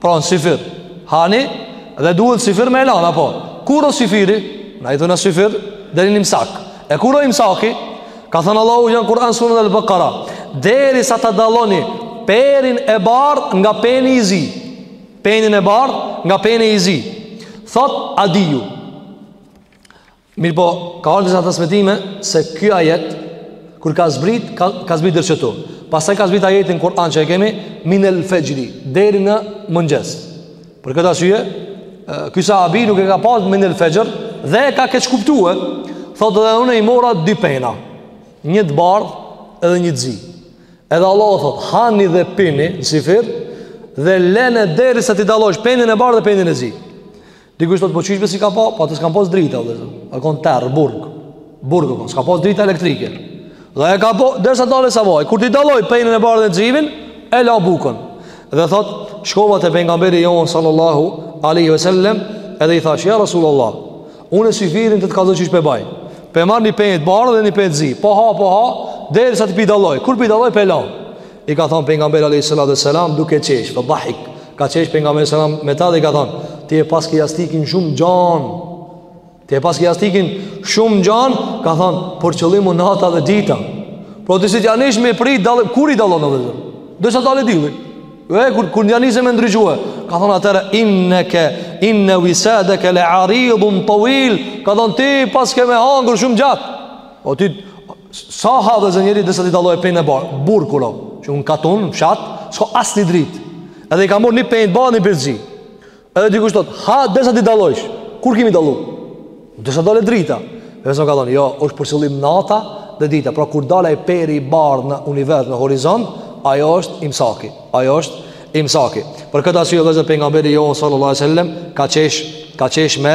[SPEAKER 2] Pra në sifir Hani dhe duhet sifir me e lan apo Kur o sifiri Na i thona sifir deri n'imsak E kur o imsaki Ka thënë Allahu jon n'Kur'an suren el Bekara Derisa ta dalloni perin e bardhë nga peni i zi Penin e bardhë nga peni i zi Thot Adiju Mirëpo, ka ardhë disa transmetime se ky ajet, kur ka zbrit, ka, ka zbrit deri qëtu. Pasaj ka zbrit ajeti n'Kur'an që e kemi, minel fexhri, deri në mëngjes. Për këtë arsye, ky sahabi nuk e ka pasë minel fexhr, dhe e ka keqkuptue, thotë dhe unë i mora dy pena, një të bardhë edhe një të zi. Edhe Allahu thotë, hani dhe pini, në sifir, dhe lene derisa t'i dallojsh, penin e bardhë dhe penin e zi. Dikush thotë po qysh be s'i ka pa, po ata s'kanë pas drita vllezër. A kon terr burg. Burg u kon, s'ka pas drita elektrike. Dhe ai ka po derisa dalë sabahi. Kur t'i dallojë penin e bardhë dhe t'zivin, e la bukën. Dhe thotë shkova te pejgamberi jon sallallahu alaihi wasallam, edhe i thash ja rasulullah, unë syfirin të të kallzoj qysh pe baj. Pe marr një pen të bardhë dhe një pen të zi. Po ha, po ha, derisa të pi dalloj. Kur pi dalloj pe la. I ka thonë pejgamberi alayhi salatu selam duke qesh, fa dhahik. Ka qesh pejgamberi selam me ta dhe i ka thonë, ti e paske jastëkin shumë t'gjan. Ti e paske jastëkin shumë t'gjan, ka thonë, për qëllim o nata dhe dita. Po ti si ja nis me prit dalë kur i dallon vllezër. Derisa dalë dilli. E kur kur ja nis me ndriçue. Ka thonë atëherë inneke inna wisadaka la'aridun tawil. Ka thonë ti paske me hangur shumë gjatë. Po ti Sa ha njeri derisa t'i dallojë pejnë e bardhë Burë kuro Që unë katun, në fshat S'ka as një dritë Edhe i ka marrë një pej të bardhë një të zi Edhe dikush thot Ha derisa t'i dallojsh Kur ke me i dallu? Derisa dalë drita Edhe s'ka dallon Jo, është përsillim nata dhe dita Pra kur dalë ai peri i bardhë në univers në horizont Ajo është imsaki Ajo është imsaki Për këtë arsye vezër pejgamberi jo Sallallahu sallam Ka qesh, ka qesh me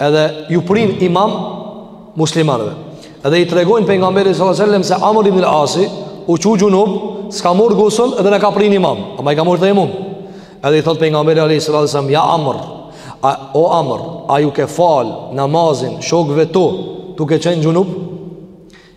[SPEAKER 2] Edhe ju prin imam muslimanëve. Edhe i tregojnë pejgamberit sallallahu alajhi wasallam se Amr ibn al-Asi u çu xhunub, s'ka marr gusl edhe na ka prin imam. Ama ka marr tejemum. Edhe i thot pejgamberi alejhi salatu wasallam ja Amr, a, o Amr, a ju ke fal namazin shokëve tu, duke qenë xhunub?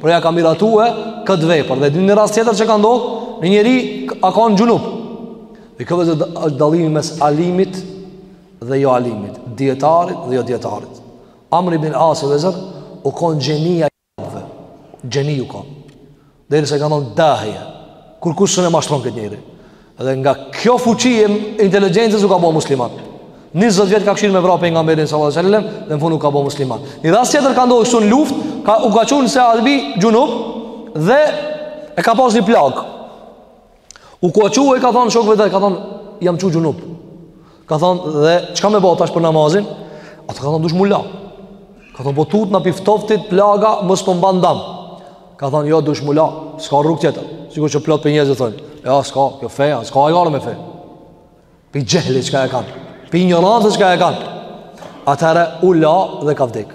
[SPEAKER 2] Por ia ka miratue këtë vepër Dhe një rast tjetër që ka ndodhë Një njeri a kon xhunub Dhe kjo vezër është dalimi mes alimit Dhe jo alimit Djetarit dhe jo djetarit Amr ibn al-Asi vezër U konë xheni i arabëve Xheni u konë Derisa i kan thonë dahije Kurkush s'un e mashtron këtë njeri Dhe nga kjo fuqi e inteligjencës u ka bo musliman. 20 vjet ka kshir me vra pejgamberin sallallahu alajhi wasallam dhe në fund u ka bo musliman. Një rast tjetër ka ndodh kështu n'luft, ka u ka çu një sahabi xhunub dhe e ka pasur një plag. U ka çue i ka thon shokëve t'vet ka thon jam çu xhunub. Ka thonë dhe çka me bo tash për namazin? Ata kanë thon dush m'u la. Ka thonë po tutna pi ftoftit plaga mos po m'ban dam. Ka thonë jo dush m'u la, s'ka rrugë tjetër. Sikur që plot pi njerëzve thonë, ja s'ka, kjo feja, s'ka hajgare me fe. Pi xhehli çka e kanë. Pi injorancës çka e kanë. Atëherë u la dhe ka vdek.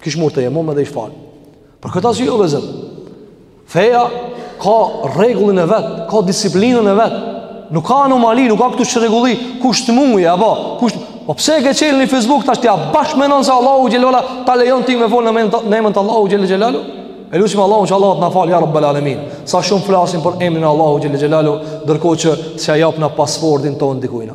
[SPEAKER 2] Kish murë tejemum edhe ish falë. Për këtë arsye vezër. Feja ka rregullin e vet, ka disiplinën e vet. Nuk ka anomali, nuk ka këtu çrregullim, kush t'munet, ja ba, kush të... Po pse e ke qelë një Facebook tash t'ja bash menon se Allahu Xhelala ta lejon ti me folë në emën të Allahut Xhelle Xhelaluhu? E lusim Allahu që Allahu të na falë, ja Rabbel Alemin. Sa shumë flasim për emrin e Allahut Xhelle Xhelaluhu, ndërkohë që s'ja japim na passwordin tonë dikujna.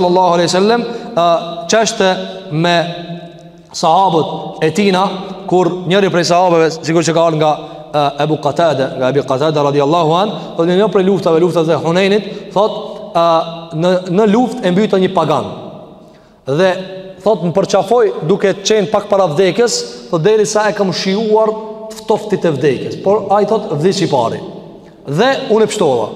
[SPEAKER 2] sallallahu alaihi wasallam qeshte me sahabët e tina kur njëri prej sahabeve sikur që ka ardhur nga Abu Qatada nga Abu Qatada radhiyallahu an thot një prej luftave luftës së Hunejnit thot a, në në luftë e mbyta një pagan dhe thot më përqafoi duke qen pak para vdekjes thot derisa e kam shijuar ftoftit e vdekjes por ai thot vdiq i pari Dhe unë pështova.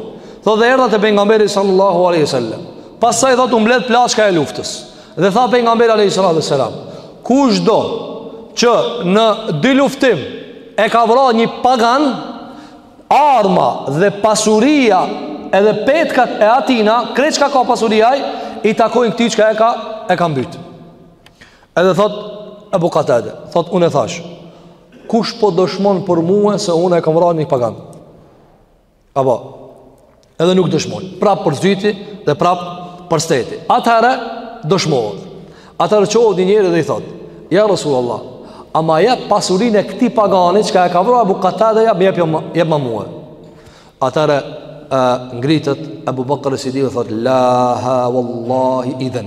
[SPEAKER 2] Thot dhe erdha te pejgamberi sallallahu aleyhi sallam. Pastaj thot u mbledh plaçka e luftës. Dhe tha pejgamberi alejhissalatu wessalam. Kushdo që në dyluftim e ka vra një pagan, arma dhe pasuria edhe petkat e atina, krejt çka ka pasuri ai i takojnë këti çka e ka, e ka mbytë. Edhe thot Abu Qatada, thot unë thash, kush po dëshmon për mua se unë e kam vra një pagan? Apo edhe nuk dëshmon. Prap për s'dyti dhe prap për s'treti. Atëherë dëshmohet. Atëherë çohet një njeri dhe i thot, "Ja Rasulullah, a ma jep pasurinë e këtij pagani çka e ka vra Abu Qatada jep, jep, jepma mua." Atëherë ngritet Abu Bakr e Siddiq dhe thot, "La ha wallahi idhan."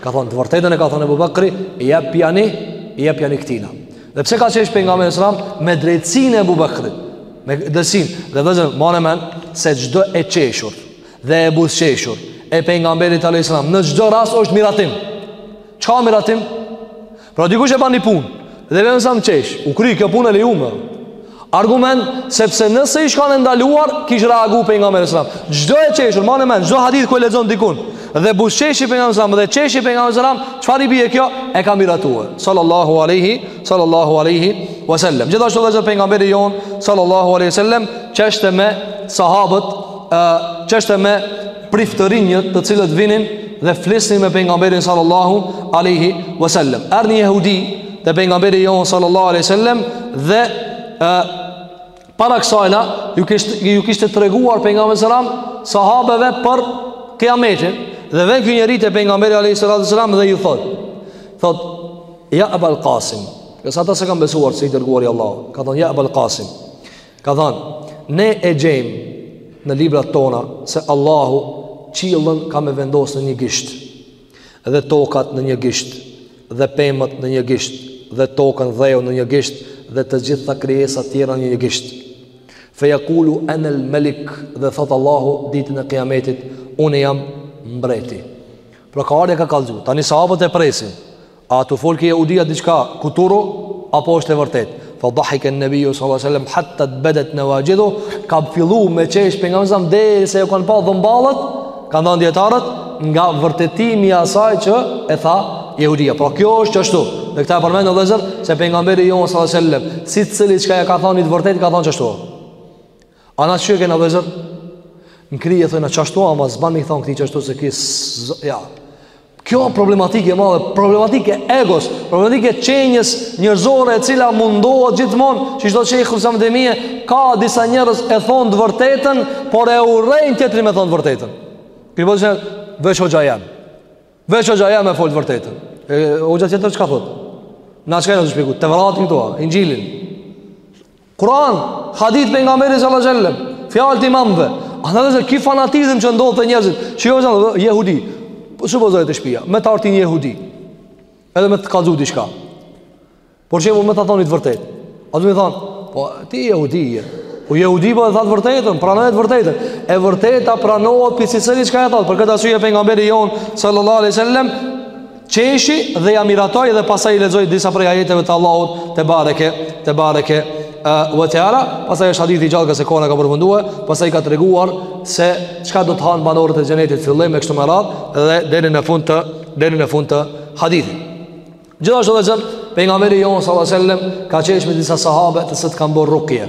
[SPEAKER 2] Ka thonë, të vërtetën e ka thonë Ebu Bekri, jepjani, jepjani këtina. Dhe pse ka qesh pejgamberi alejhi selam, me drejtësinë e Ebu Bekrit, me drejtësinë. Dhe vëllezër, mane n'men, se çdo e qeshur, dhe e buzëqeshur, e pejgamberit alejhi selam, në çdo rast është miratim. Ça miratim? Pra dikush e ban një punë, dhe pejgamberi alejhi selam qesh, u kry kjo punë e lejume. Argument, sepse nëse ish kanë e ndaluar, kish reagu pejgamberi alejhi selam. Çdo e qeshur, mane n'men, çdo hadith ku e lexon dikun, dhe buzëqeshi pejgamberi alejhi selam, dhe qeshi pejgamberi alejhi selam, çfarë i bje kjo, e ka miratue. Sallallahu aleyhi, sallallahu aleyhi, wasallem. Gjithashtu vëllezër pejgamberi jonë, sallallahu aleyhi, wasallem, qeshte me sahabët, qeshte me priftërinjët të cilët vinin dhe flisnin me pejgamberin sallallahu alaihi wasallam. Erdhi një jehudi te pejgamberi jon sallallahu alaihi wasallam dhe e, para kësajna ju kishte ju kishte treguar pejgamberi sallam sahabeve për kiametin dhe vjen ky njeri te pejgamberi alaihi wasallam dhe ju thot thot ja abul qasim Se ata s'e kanë besuar se i dërguar i Allahut. Ka thonë, ja, Abel Kasim Ka thënë, ne e gjejmë në librat tona se Allahu qiellën ka me vendosë në një gisht dhe tokat në një gisht dhe pemët në një gisht dhe tokën dheu në një gisht dhe të gjitha krijesat tjera në një gisht. Fe jekulu enel melik dhe thot Allahu ditën e kiametit, unë jam mbreti. Pra ka ardhe ka kallxu, tani sahabët e presin, A tu fol ky jehudia diçka kuturu Apo është e vërtet Fa dahike nebiju sallallahu sallam Hatta bedet nevaxhidhu Ka fillu me qesh pejgamberi alejhi selam Derisa ju kanë pa dhëmballët Kanë thënë dijetarët Nga vërtetimi i asaj që e tha Jehudia Pra kjo është qashtu Dhe këta e përmenda vëllezër Se pejgamberi jonë sallallahu sallam Secili çka e ka thonë një të vërtetë Ka thonë qashtu A na qysh e kena vëllezër? Në krye thojna qashtu, ama s'ban me i thonë këtij qashtu se ky s', ja. Kjo problematikë e madhe, problematikë e egos, problematikë e qenjës njerëzore e cila mundohet gjithmonë, që çdo që i khusam dhe mije, ka disa njerëz e thonë të vërtetën, por e urrejnë tjetri me thonë të vërtetën. Ky po thotë që veç hoxha jem, veç hoxha jem e fol të vërtetën. E hoxha tjetër çka thotë? Na çka e në të shpiku? Tevratin këtua, Inxhilin. Kur'an, hadith pejgamberit sallallahu alejhi ve sellem Fjallë të imamve Ani se ky fanatizm që ndodh te njerëzit Që jo jehudi po, supozoje te shpia Me të ardh ni jehudi Edhe me të kallzu diçka Për shembull me ta thon një të vërtetë A ki me i thanë Po ti jehudi je Po jehudi po e thotë të vërtetën Pranoje të vërtetën E vërteta pranohet prej secilit çka e thotë Për këtë arsye pejgamberi jonë Sallallahu alejhi ve sellem Qeshi dhe ia miratoi dhe pastaj i lexoi disa prej ajeteve të Allahut te bareke te bareke wa taala, pastaj është hadithi i gjatë që s'është ktu a ka përfunduar, pastaj ka treguar se çka do të hanë banorët e xhenetit fillimisht kështu me radhë dhe deri në fund të deri në fund të hadithit. Gjithashtu edhe pejgamberi jonë sallallahu alajhi wasallam ka qesh me disa sahabe të cilët kanë bërë rukje.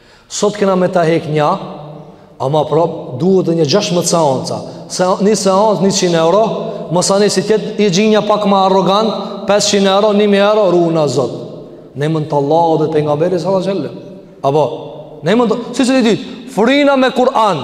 [SPEAKER 2] Sot kena me ta hek nja, ama prap, duhet edhe nja 16 seanca. Se, një seancë 100 euro, mos ani si të jetë e gjinja pak ma arrogant, 500 euro, 1000 euro, ruana zot. N'emën të Allahut dhe pejgamberit sallallahu alejhi ve sellem. Apo, n'emën të, siç e dini, fryna me Kur'an,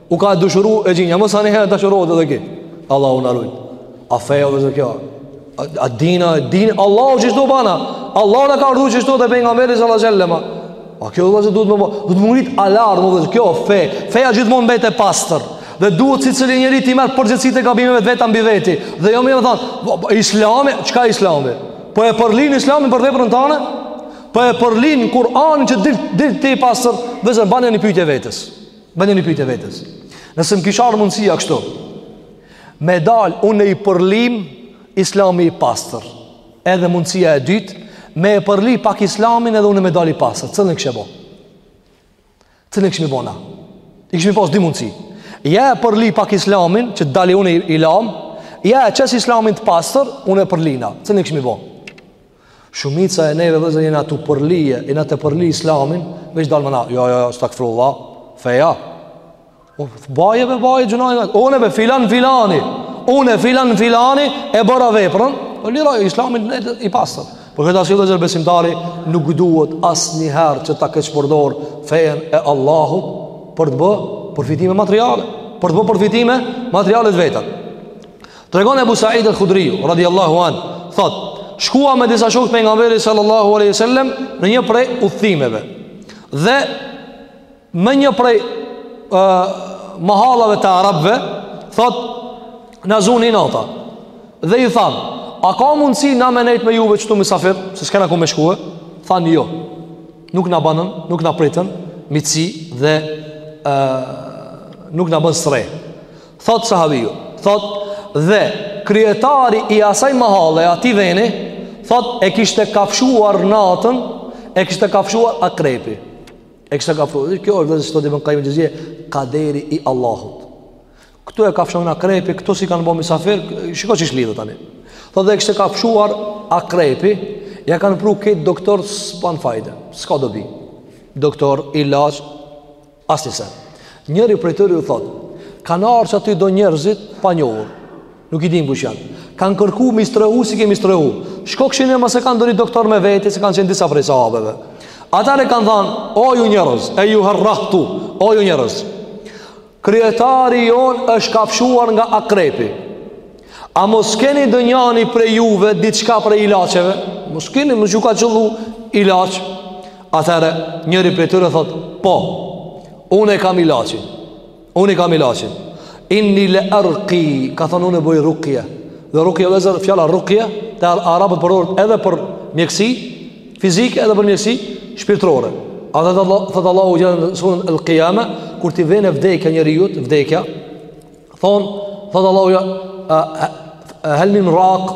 [SPEAKER 2] U ka dëshpru gjinja, ma se një herë dëshprohet edhe ky. Allahu na rujt. A fe asht vllazën kjo. A, a dina, a dina. Allahu qeshtu bana. Allahu na ka urdhnu qeshtu dhe pejgamberi sallallahu alejhi ve sellem. A kjo vllazën duhet me bërë. Duhet me rritë alarmi vllazën kjo fe. Feja gjithmonë mbet e pastër. Dhe duhet secili njeri t'i marrë përgjegjësitë e gabimeve të veta mbi veti. Dhe jo me ia mi thanë, islami, çka islami? Po e përlin islamin për veprën tane? Po e përlin Kur'anin që të dil dil, dil, ti i pastër vllazën bane një pytje vetes. Bëni një pyetje vetes. Nëse më kish ardhur mundësia kështu, me dal unë i përlim Islami i pastër. Edhe mundësia e dytë, me e përli pak Islamin edhe unë me dal i pastër. Cilën kishe bo? Cilën kishim bo na? I kishim pas dy mundësi. Ja e përli pak Islamin që të dali unë i lam, ja e qes Islamin të pastër, unë i përlim. Cilën kishim bo? Shumica e neve vllazën jena tu e përly, jena tu e përly islamin, veç të dalim na, jo, jo, jo, së takë frullu, feja. O, baje bre baje, gjynahin vetë, une bre filan filani, une filan në filani, e bëra veprën, po lere islamin të pastër. Për këtë arsye vllazën besimtari, nuk duhet asnjëherë që ta keqpërdor fejën e Allahut për të bë përfitime materiale, për të bë përfitime materiale të vetat. Tregon Abu Sa'id al-Khudri radhiyallahu an, thot, shkua me disa shokë të pejgamberit sallallahu alaihi wasallam në një prej udhëtimeve. Dhe me një prej ë mahallave të arabëve, thot na zuni nata. Dhe i thamë, a ka mundësi na me nejtë me juve qetu mysafir, se s'kena ku me shkue? Thanë jo, nuk na banën, nuk na pritën, miqësi dhe ë nuk na banën. Thot sahabiu, thot dhe kryetari i asaj mahalle atij veni, thot e kishte kafshuar natën, e kishte kafshuar akrepi. E kishte kafshuar, kjo është dhe sot i bën kajmë gjëzje, kaderi i Allahut. Këtu e kafshon akrepi, këtu s'i kanë bo misafir, shiko qysh lidhet tani. Thot dhe e kishte kafshuar akrepi, ja kanë pru këtë doktor së panë fajde, s'ka dobi. Doktor, ilaç, Asnjë sen. Njëri prej tyre u thot, kanë ardhur aty do njerëz të panjohur. Nuk i dim kush janë. Kan kërku m'i strehu s'i kemi strehu. Shko kshyrni ma se kanë ndonjë doktor me vete, se kanë qenë disa prej sahabeve. Atëherë kanë thanë, o ju njerëz, e ju harrahtu, o ju njerëz. Kryetari jonë është kafshuar nga akrepi. A mos keni ndonjani prej juve diçka prej ilaçeve? Mos keni, mos ju ka qëllu ilaç. Atëherë, njëri prej tyre thot, po, unë e kam ilacin, unë e kam ilacin, inni le erki, ka thonë unë e boj rukje, dhe rukje vëllezër, fjala rukje, te arabët përoret edhe për mjekësi fizike edhe për mjekësi shpirtrore. Atë e thotë Allahu xhel në suren El Kijame, kur t'i vjen vdekja njeriut, vdekja, thonë, thotë Allahu xhel, hel min rak,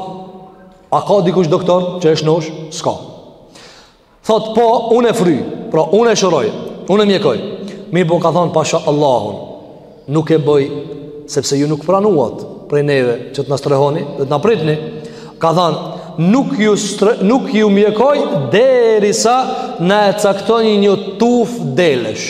[SPEAKER 2] a ka dikush doktor që e shnosh, s'ka. Thot po unë e fryj, pra unë e shëroj, unë e mjekoj. Mirëpo ka thon pasha Allahun. Nuk e bëj sepse ju nuk pranuat prej neve që të na strehoni dhe të na pritni. Ka thon nuk ju stre, nuk ju mjekoj derisa na e caktoni një tufë delesh.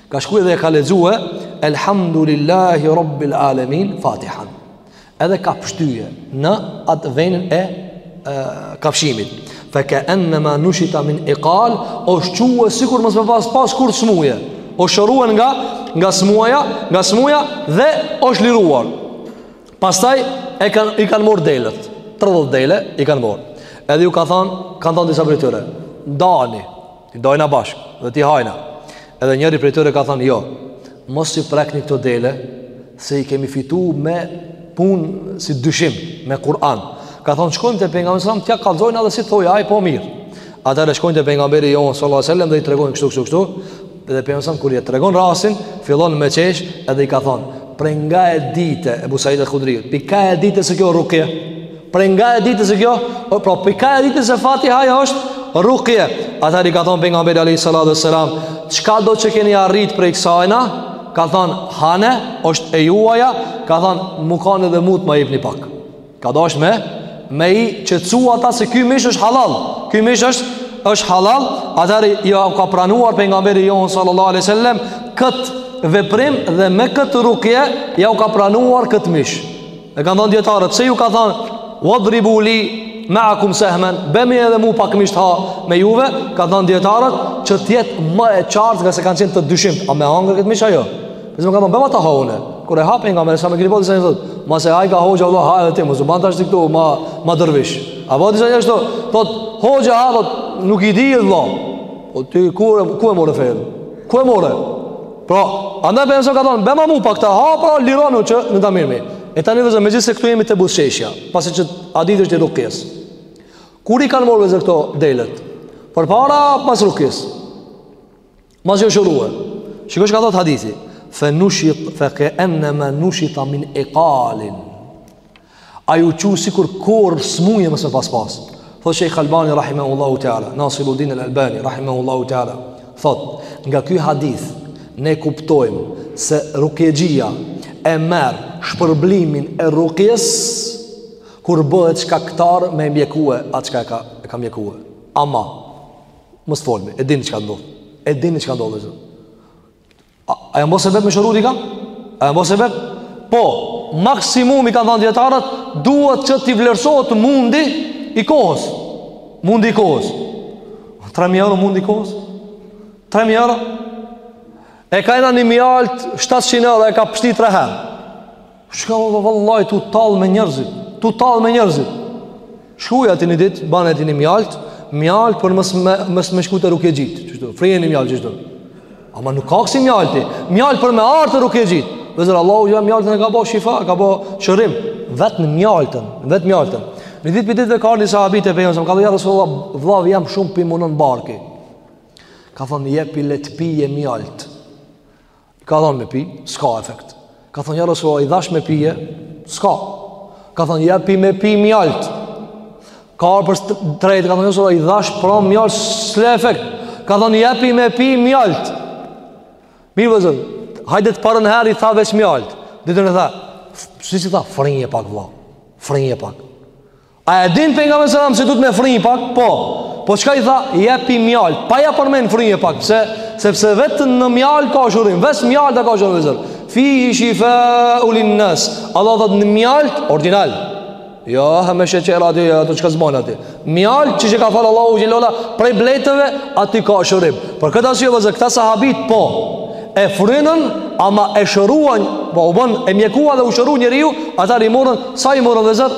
[SPEAKER 2] Ka shku edhe ka lexue Elhamdulillahi Rabbil Alamin Fatihan. Edhe ka pshty në atë venin e, e kafshimit. Fe ke ennema nushita min iqal, osht çue sikur mos me pas pas kurr smuje. O shërue nga nga smuja, nga smuja dhe osht liruar. Pastaj e kanë i kanë morrë delet. 30 dele i kanë morrë. Edhe ju ka thon, kanë thon disa prej tyre. Dani, T'i dajna bashk dhe t'i hajna. Edhe njëri prej tyre ka thonë, "Jo, mos i prekni këto dele, se i kemi fitu me punë si dyshim me Kur'an." Ka thonë, "Shkojmë te pejgamberi sallallahu alajhi wasallam, t'ia kallzojna edhe si thojë ai po mirë." Atëhere shkojnë te pejgamberi jon sallallahu alajhi wasallam dhe i tregojnë kështu kështu kështu. Dhe pejgamberi kur i tregon rastin, fillon me qesh edhe i ka thonë, "Prej nga e dite, Ebu Said el Hudriut, pi ka e dite se kjo rukje Prej nga e dite se kjo Pra prej ka e dite se Fatihaja është Rukje Atëher i ka thonë Pejgamberi alejhi salatu ue selam Çkado që keni arrit prej kësajna Ka thonë hane është e juaja Ka thonë mu kanë edhe mu t'ma jepni pak Ka dashtë me Me i qetësu ata se ky mish është hallall Ky mish është është hallall Atëher ia ka pranuar Pejgamberi jonë salallahu alejhi ue selem Këtë veprim dhe me këtë rukje Jau ka pranuar këtë mish E kanë thënë dijetarët Pse ju ka thënë Wadribu li meakum sehmen Bemi edhe mu pak mish t'ha Me juve Kanë thënë dijetarët Që t'jetë më e qartë Ngase kanë qenë të dyshim A me hangër këtë mish a jo Pejgamberi ka thënë Bema ta ha une Kur e ha Pejgamberi Sa me gripot Disa njerëz thot Masi hajka hoxha vallah ha edhe ti Mos u ban ti këtu Ma, ma dervish Apo disa njerëz Thot Hoxha ha Thot Nuk e di vallah Po ti ku e more fenë Ku e more? Pra, andaj Pejgamberi ka thonë, bema mu pak ta ha, pra lironu që në të mirëmi. E tani vëllezër, megjithëse këtu jemi te buzëqeshja, pasi që hadithi është i rukjes. Kur i kanë marrë vëllezër këto delet? Përpara, pas rukjes. Masi u shërue. Shiko çka thotë hadithi. Fe nushit, fe ke ennema nushita min ikalin. Ai u çu sikur kurr smuje mos me pas pas Thot Shejh Albani rahimehullahu Teala Nasiruddin el Albani rahimehullahu Teala Thot nga ky hadith Ne kuptojmë se rukjexhia e merr shpërblimin e rukjes Kur bëhet shkaktar me mjekue Atë çka e ka, e ka mjekue Ama Mos t'folmi, e dini çka ndodh E dini çka ndodh e zë A, a janë bëse vetë me shëru dikan? A janë bëse vetë? Po, maksimumi kanë thënë dijetarët, duhet që t'i vlerësohet mundi i kohës. Mundi i kohës. 3.000 euro mundi i kohës? 3.000 euro? E ka ene një mjaltë, 700 euro, e ka pështy 3 herë. Çka bo vëllai tu tall me njerzit Tu tall me njerzit Shko ti një dit, bane ti një mjalt Mjalt për mos me, mos me shku te rukjexhit Qështu, fryje një mjalt qështu Ama nuk ka kësi mjalti Mjalt për me ardhë te rukjexhit Vëllezër Allahu gjë mjaltën e ka bo shifa, ka bo shërim Vetëm mjaltën, vetë mjaltën Një dit prej ditëve ka ardh një sahabi te Pejgamberi Ka thënë ja Rasulullah, vllai jem shumë po e munon barki Ka thonë, jepi le t'pije mjaltë Ka dhënë me pi, s'ka efekt. Ka thënë ja Rasulullah, i dhash me pije, s'ka. Ka thënë japi me pi mjalt. Ka ardh për t'tretë, ka thënë ja Rasulullah, i dhash pra mjalt, s'le efekt. Ka thënë japi me pi mjalt. Mirë vëllezër, hajde të parën herë i tha veç mjalt. Dytën i tha, si s'i tha, fryje pak vlla, fryje pak. A e din pejgamberi sallallahu alajhi wasallam se duhet me frinj pak? Po. Po çka i tha? Jepi mjalt. Pa ja përmend frinjë pak, pse? Sepse vetë në mjalt ka shërim, vetë mjalti ka shërim vllezër. Fihi shifaun lin nas. Allahu thot në mjalt orgjinal. Jo, ha me sheqer aty, jo, ato çka zbon ajo. Mjalt që e ka fal Allahu xhele xhelaluhu prej bletëve aty ka shërim. Për këtë arsye vllezër, këta sahabit po e frynën ama e shëruan, po u bën e mjekua dhe u shëru njeriu, ata i morën sa i morën vllezër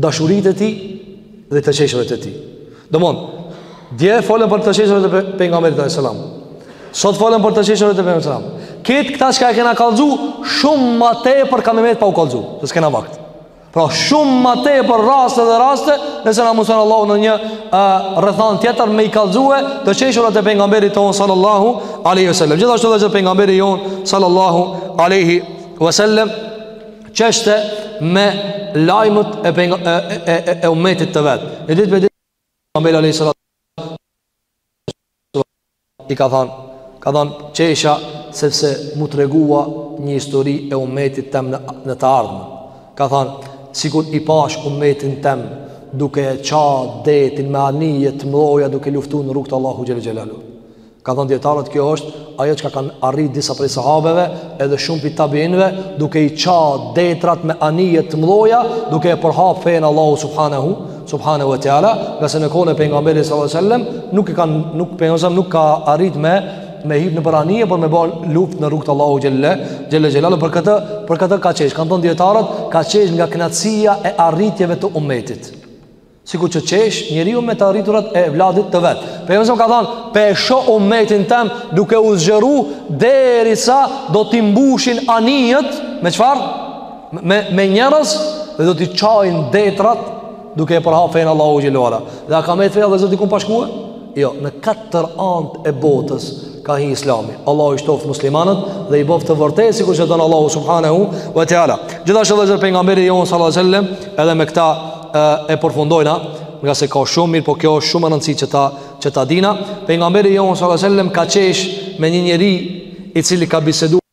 [SPEAKER 2] dashuritë e tij dhe të qeshurat e tij. Domethon, dje folëm për të qeshurat e pejgamberit alejhi selam. Sot folëm për të qeshurat e pejgamberit alejhi selam. Këtë këta çka e kena kallzu, shumë ma tepër kanë met pa u kallzu, se s'kena vakt. Pra shumë ma tepër raste dhe raste, nëse na mundson Allahu në një uh, rrethanë tjetër me i kallzue të qeshurat e pejgamberit tonë sallallahu aleyhi sallam. Gjithashtu dhe që pejgamberi jonë sallallahu aleyhi sallam. qeshte me lajmet e pejg, e, e, e, e umetit të vet. E një ditë pejgamberi alayhis salam i ka thënë, ka thënë qesha sepse m'u tregua një histori e umetit tem në, në të ardhmen. Ka thënë sikur i pashë umetin tem duke e ça detin me anije të mëdha duke luftu në rrugë të Allahu xhel xhelalu. Kanë thënë dijetarët kjo është ajo çka kanë arrit disa prej sahabeve edhe shumë prej tabiinëve duke i ça detrat me anije të mëdha duke e përhap fenë e Allahut subhanahu subhanahu wa taala ngase në kohën e pejgamberit sallallahu alajhi wasallam nuk e kanë nuk pejgamberi nuk ka arrit me me hip nëpër anije për me ba luftë në rrugë të Allahut xhelle xhelle xhelalu për këtë për këtë ka qesh kanë thënë dijetarët ka qesh nga kënaqësia e arritjeve të ummetit Sikur që qesh njeriu me të arriturat e evladit të vet. Pejgamberi alejhi selam ka thënë, "Pe shoh umetin tem duke u zgjeru derisa do t'i mbushin anijët me çfarë? Me me njerëz dhe do t'i çajnë detrat duke e përhap fenë e Allahut xhele ve ala." Dhe a ka met feja e Zotit kund pa shku? Jo, në katër anët e botës ka hi islami. Allahu i shtoftë muslimanët dhe i bëftë të vërtetë sikur që don Allahu subhanahu wa ta'ala. Gjithashtu vllezër pejgamberi jonë salallahu alejhi ve sellem edhe me këta e, e përfundojna ngase ka shumë mirë, po kjo është me rëndësi që ta, që ta dina. Pejgamberi jonë salallahu alejhi ve sellem ka qesh me një njeri i cili ka bisedu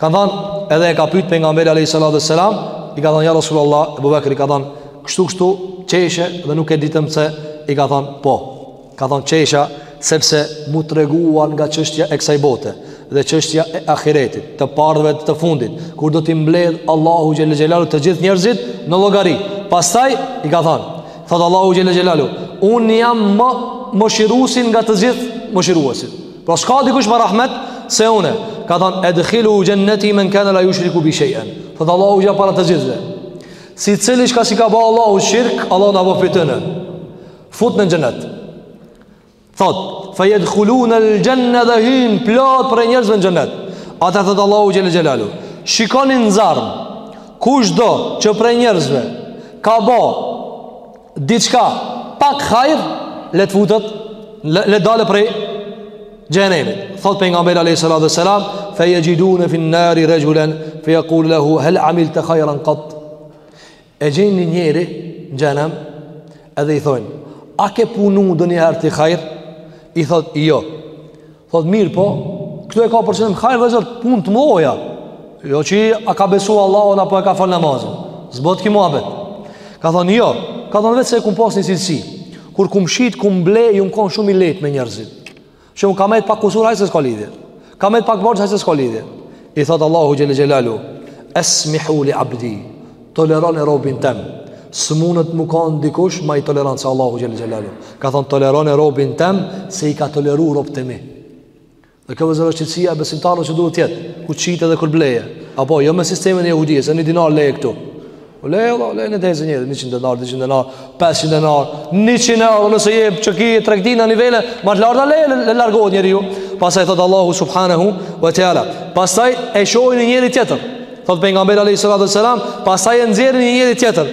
[SPEAKER 2] Kanë thënë, edhe e ka pyet pejgamberin alayhi salatu selam, i ka thënë ja Rasulullah, Abu Bakri i ka thënë, kështu kështu qeshe dhe nuk e ditëm se i ka thënë po. Ka thënë qesha sepse m'u tregua nga çështja e kësaj bote dhe çështja e ahiretit, të parët e të fundit, kur do t'i mbledh Allahu xhel xelalu të gjithë njerëzit në llogari. Pastaj i ka thënë, thot Allahu xhel xelalu, unë jam më mëshiruesi nga të gjithë mëshiruesit. Po s'ka dikush më rahmet se une Ka thonë edkhilu xhenneti men kane la jushriku bi shejen Thotë Allahu gja para të gjithve Secili çka s'i ka ba Allahut shirk Allah në bëfi të në Fut në xhennet Thotë Fe jedkhulunel xhenne dhe hin Plot prej njerëzve në xhennet Ata thotë Allahu xhelle xhelaluhu Shikoni në zjarm Kushdo që prej njerëzve Ka ba diçka pak hajr le të futet le dalë prej xhenemit thot pejgamberi alayhi salatu wasalam fa yajidun fi an-nar rajulan fa yaqul lahu hal amilta khayran qat e gjejnë një njeri në xhenem edhe i thonë a ke punu donjëherë ti hajr i thot jo Thot mirëpo, këtu e ka për qëllim hajr vëllezër punë të mëdha. Jo që a ka besu Allahun apo e ka fal namazin. S'bohet ky muhabet. Ka thonë jo, ka thonë veç se kum pas një cilësi. Kur kum shit, kum ble, jum kon shumë i lehtë me njerëzit. Që m'u ka met pak kusur hajt se s'ka lidhje. Ka met pak borxh hajt se s'ka lidhje. I thot Allahu xhelle xhelaluhu, "Esmihu li abdi." Tolerone robin tem S'mundet me kan dikush Ma i tolerant se Allahu Xhelle Xhelaluhu Ka thonë tolerone robin tem Se i ka toleru robt e mi Dhe kjo vëllezër është cilësia e besimtarit që duhet t'jetë, kur t'shitë dhe kur blejë. Apo, jo me sistemin e jehudive, se një dinar leje këtu. Ule, ule, leje në dezë njëri, njëqind denar, dyqind denar, 500 denar, 100 euro nëse je që kije tregti në nivele, ma të larta leje le largohet njeriu. Pastaj thot Allahu subhanahu wa ta'ala. Pastaj e shohin një njeri tjetër. Thot pejgamberi alayhi salatu wasalam, pastaj e nxjerrin një njeri tjetër,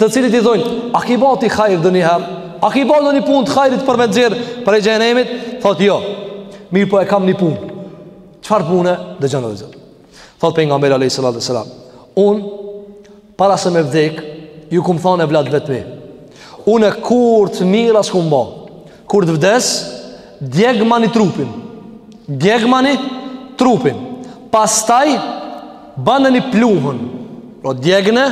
[SPEAKER 2] të cilit i thojnë, a ki ba ti hajr donjëherë? A ki ba donjë punë të hajrit për me nxjerr prej xhenemit? Thot jo, mirëpo e kam një punë. Çfar pune dëgjoni vëllezër? Thot pejgamberi alayhi salatu wasalam, unë Para se me vdek Ju kum than evlatve t'mi Une kurr të mira s'kum ba Kur të vdes Djegmani trupin Djegmani trupin Pastaj Baneni pluhën Pra djegne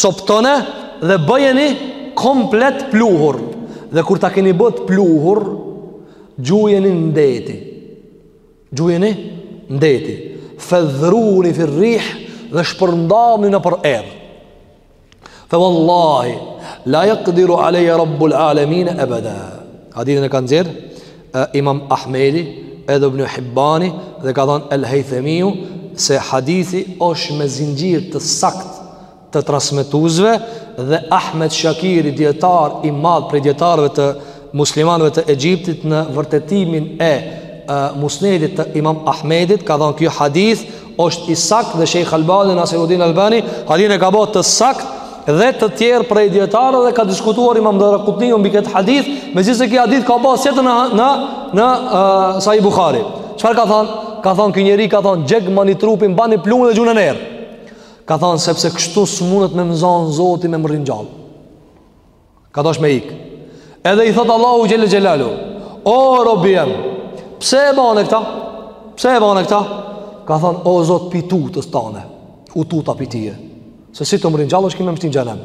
[SPEAKER 2] Coptone Dhe bëjeni Komplet pluhur Dhe kur ta keni bë pluhur Gjujeni në deti Gjujeni n'deti, fedhruni fir rih dhe shpërndani nëpër erë. Fe vallahi, la jakdiru aleje rabbul alemin ebeda. Hadithin e ka nxjerr imam Ahmedi, edhe ibn Hibbani, dhe ka thonë El Hejthemiu, se hadithi është me zinxhir të saktë, të transmetuesve dhe Ahmed Shakiri dietar i madh prej dietarëve të muslimanëve të Egjiptit në vërtetimin e Musnedit të Imam Ahmedit ka thënë ky hadith është i saktë dhe Sheikh Albani Nasiruddin Albani hadithin e ka bërë të saktë dhe të tjerë prej dietarëve dhe ka diskutuar Imam Darakutniu mbi këtë hadith megjithëse ky hadith ka bazë tjetër në në në uh, Sahih Buhari çfarë ka thënë ka thënë ky njeri ka thënë djegmani trupin bani pluhun dhe gjune n'erë Ka thonë sepse kështu s'munet me më zanë Zoti me më ringjallë. Ka dasht me ikë. Edhe i thotë Allahu xhel-le xhelaluhu. O, robi jem, pse e bane këta? Pse e bane këta? Ka thonë, o, Zot pi tutës tane. U tuta pi teje. Se si të më ringjallësh ti ki me më shti n'xhenem.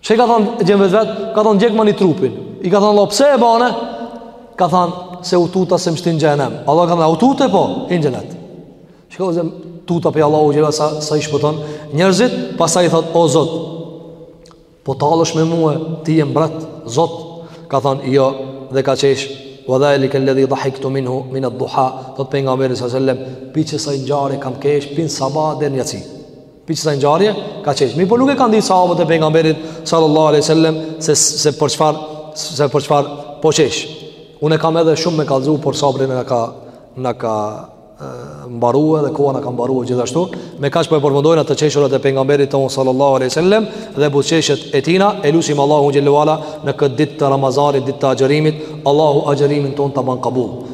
[SPEAKER 2] Që i ka thon djemve t'vet, ka thon djegmani trupin. I ka thon Allah pse e bane? Ka thon se u tuta se m'shtin n'xhenem. Allah ka thon u tute po, hin n'xhenet. Shikoj se tuta pe Allahu xhela sa sa i shpëton njerëzit, pastaj i thot o Zot. Po tallesh me mua, ti je mbret, Zot. Ka thon jo dhe ka qesh wa dhalika alladhi dhahiktu minhu min ad-duha. Thot pejgamberi sallallahu alaihi wasallam, pi qësaj ngjarje kam kesh pi n'sabah deri n'jaci. Pi qësaj ngjarje ka qesh. Mirëpo nuk e kanë ditë sahabët e pejgamberit sallallahu alaihi wasallam se se për çfarë se për çfarë po qesh. Unë kam edhe shumë me kallzu, por sabri na ka na ka mbaruar dhe koha na ka mbaruar gjithashtu. Me kaq po e përfundojmë të qeshurat e pejgamberit ton sallallahu alaihi wasallam dhe buzëqeshjet e tina, e lusim Allahu xhel-le ue ala në këtë ditë të Ramazanit, ditë të agjërimit, Allahu agjërimin ton ta ban kabul.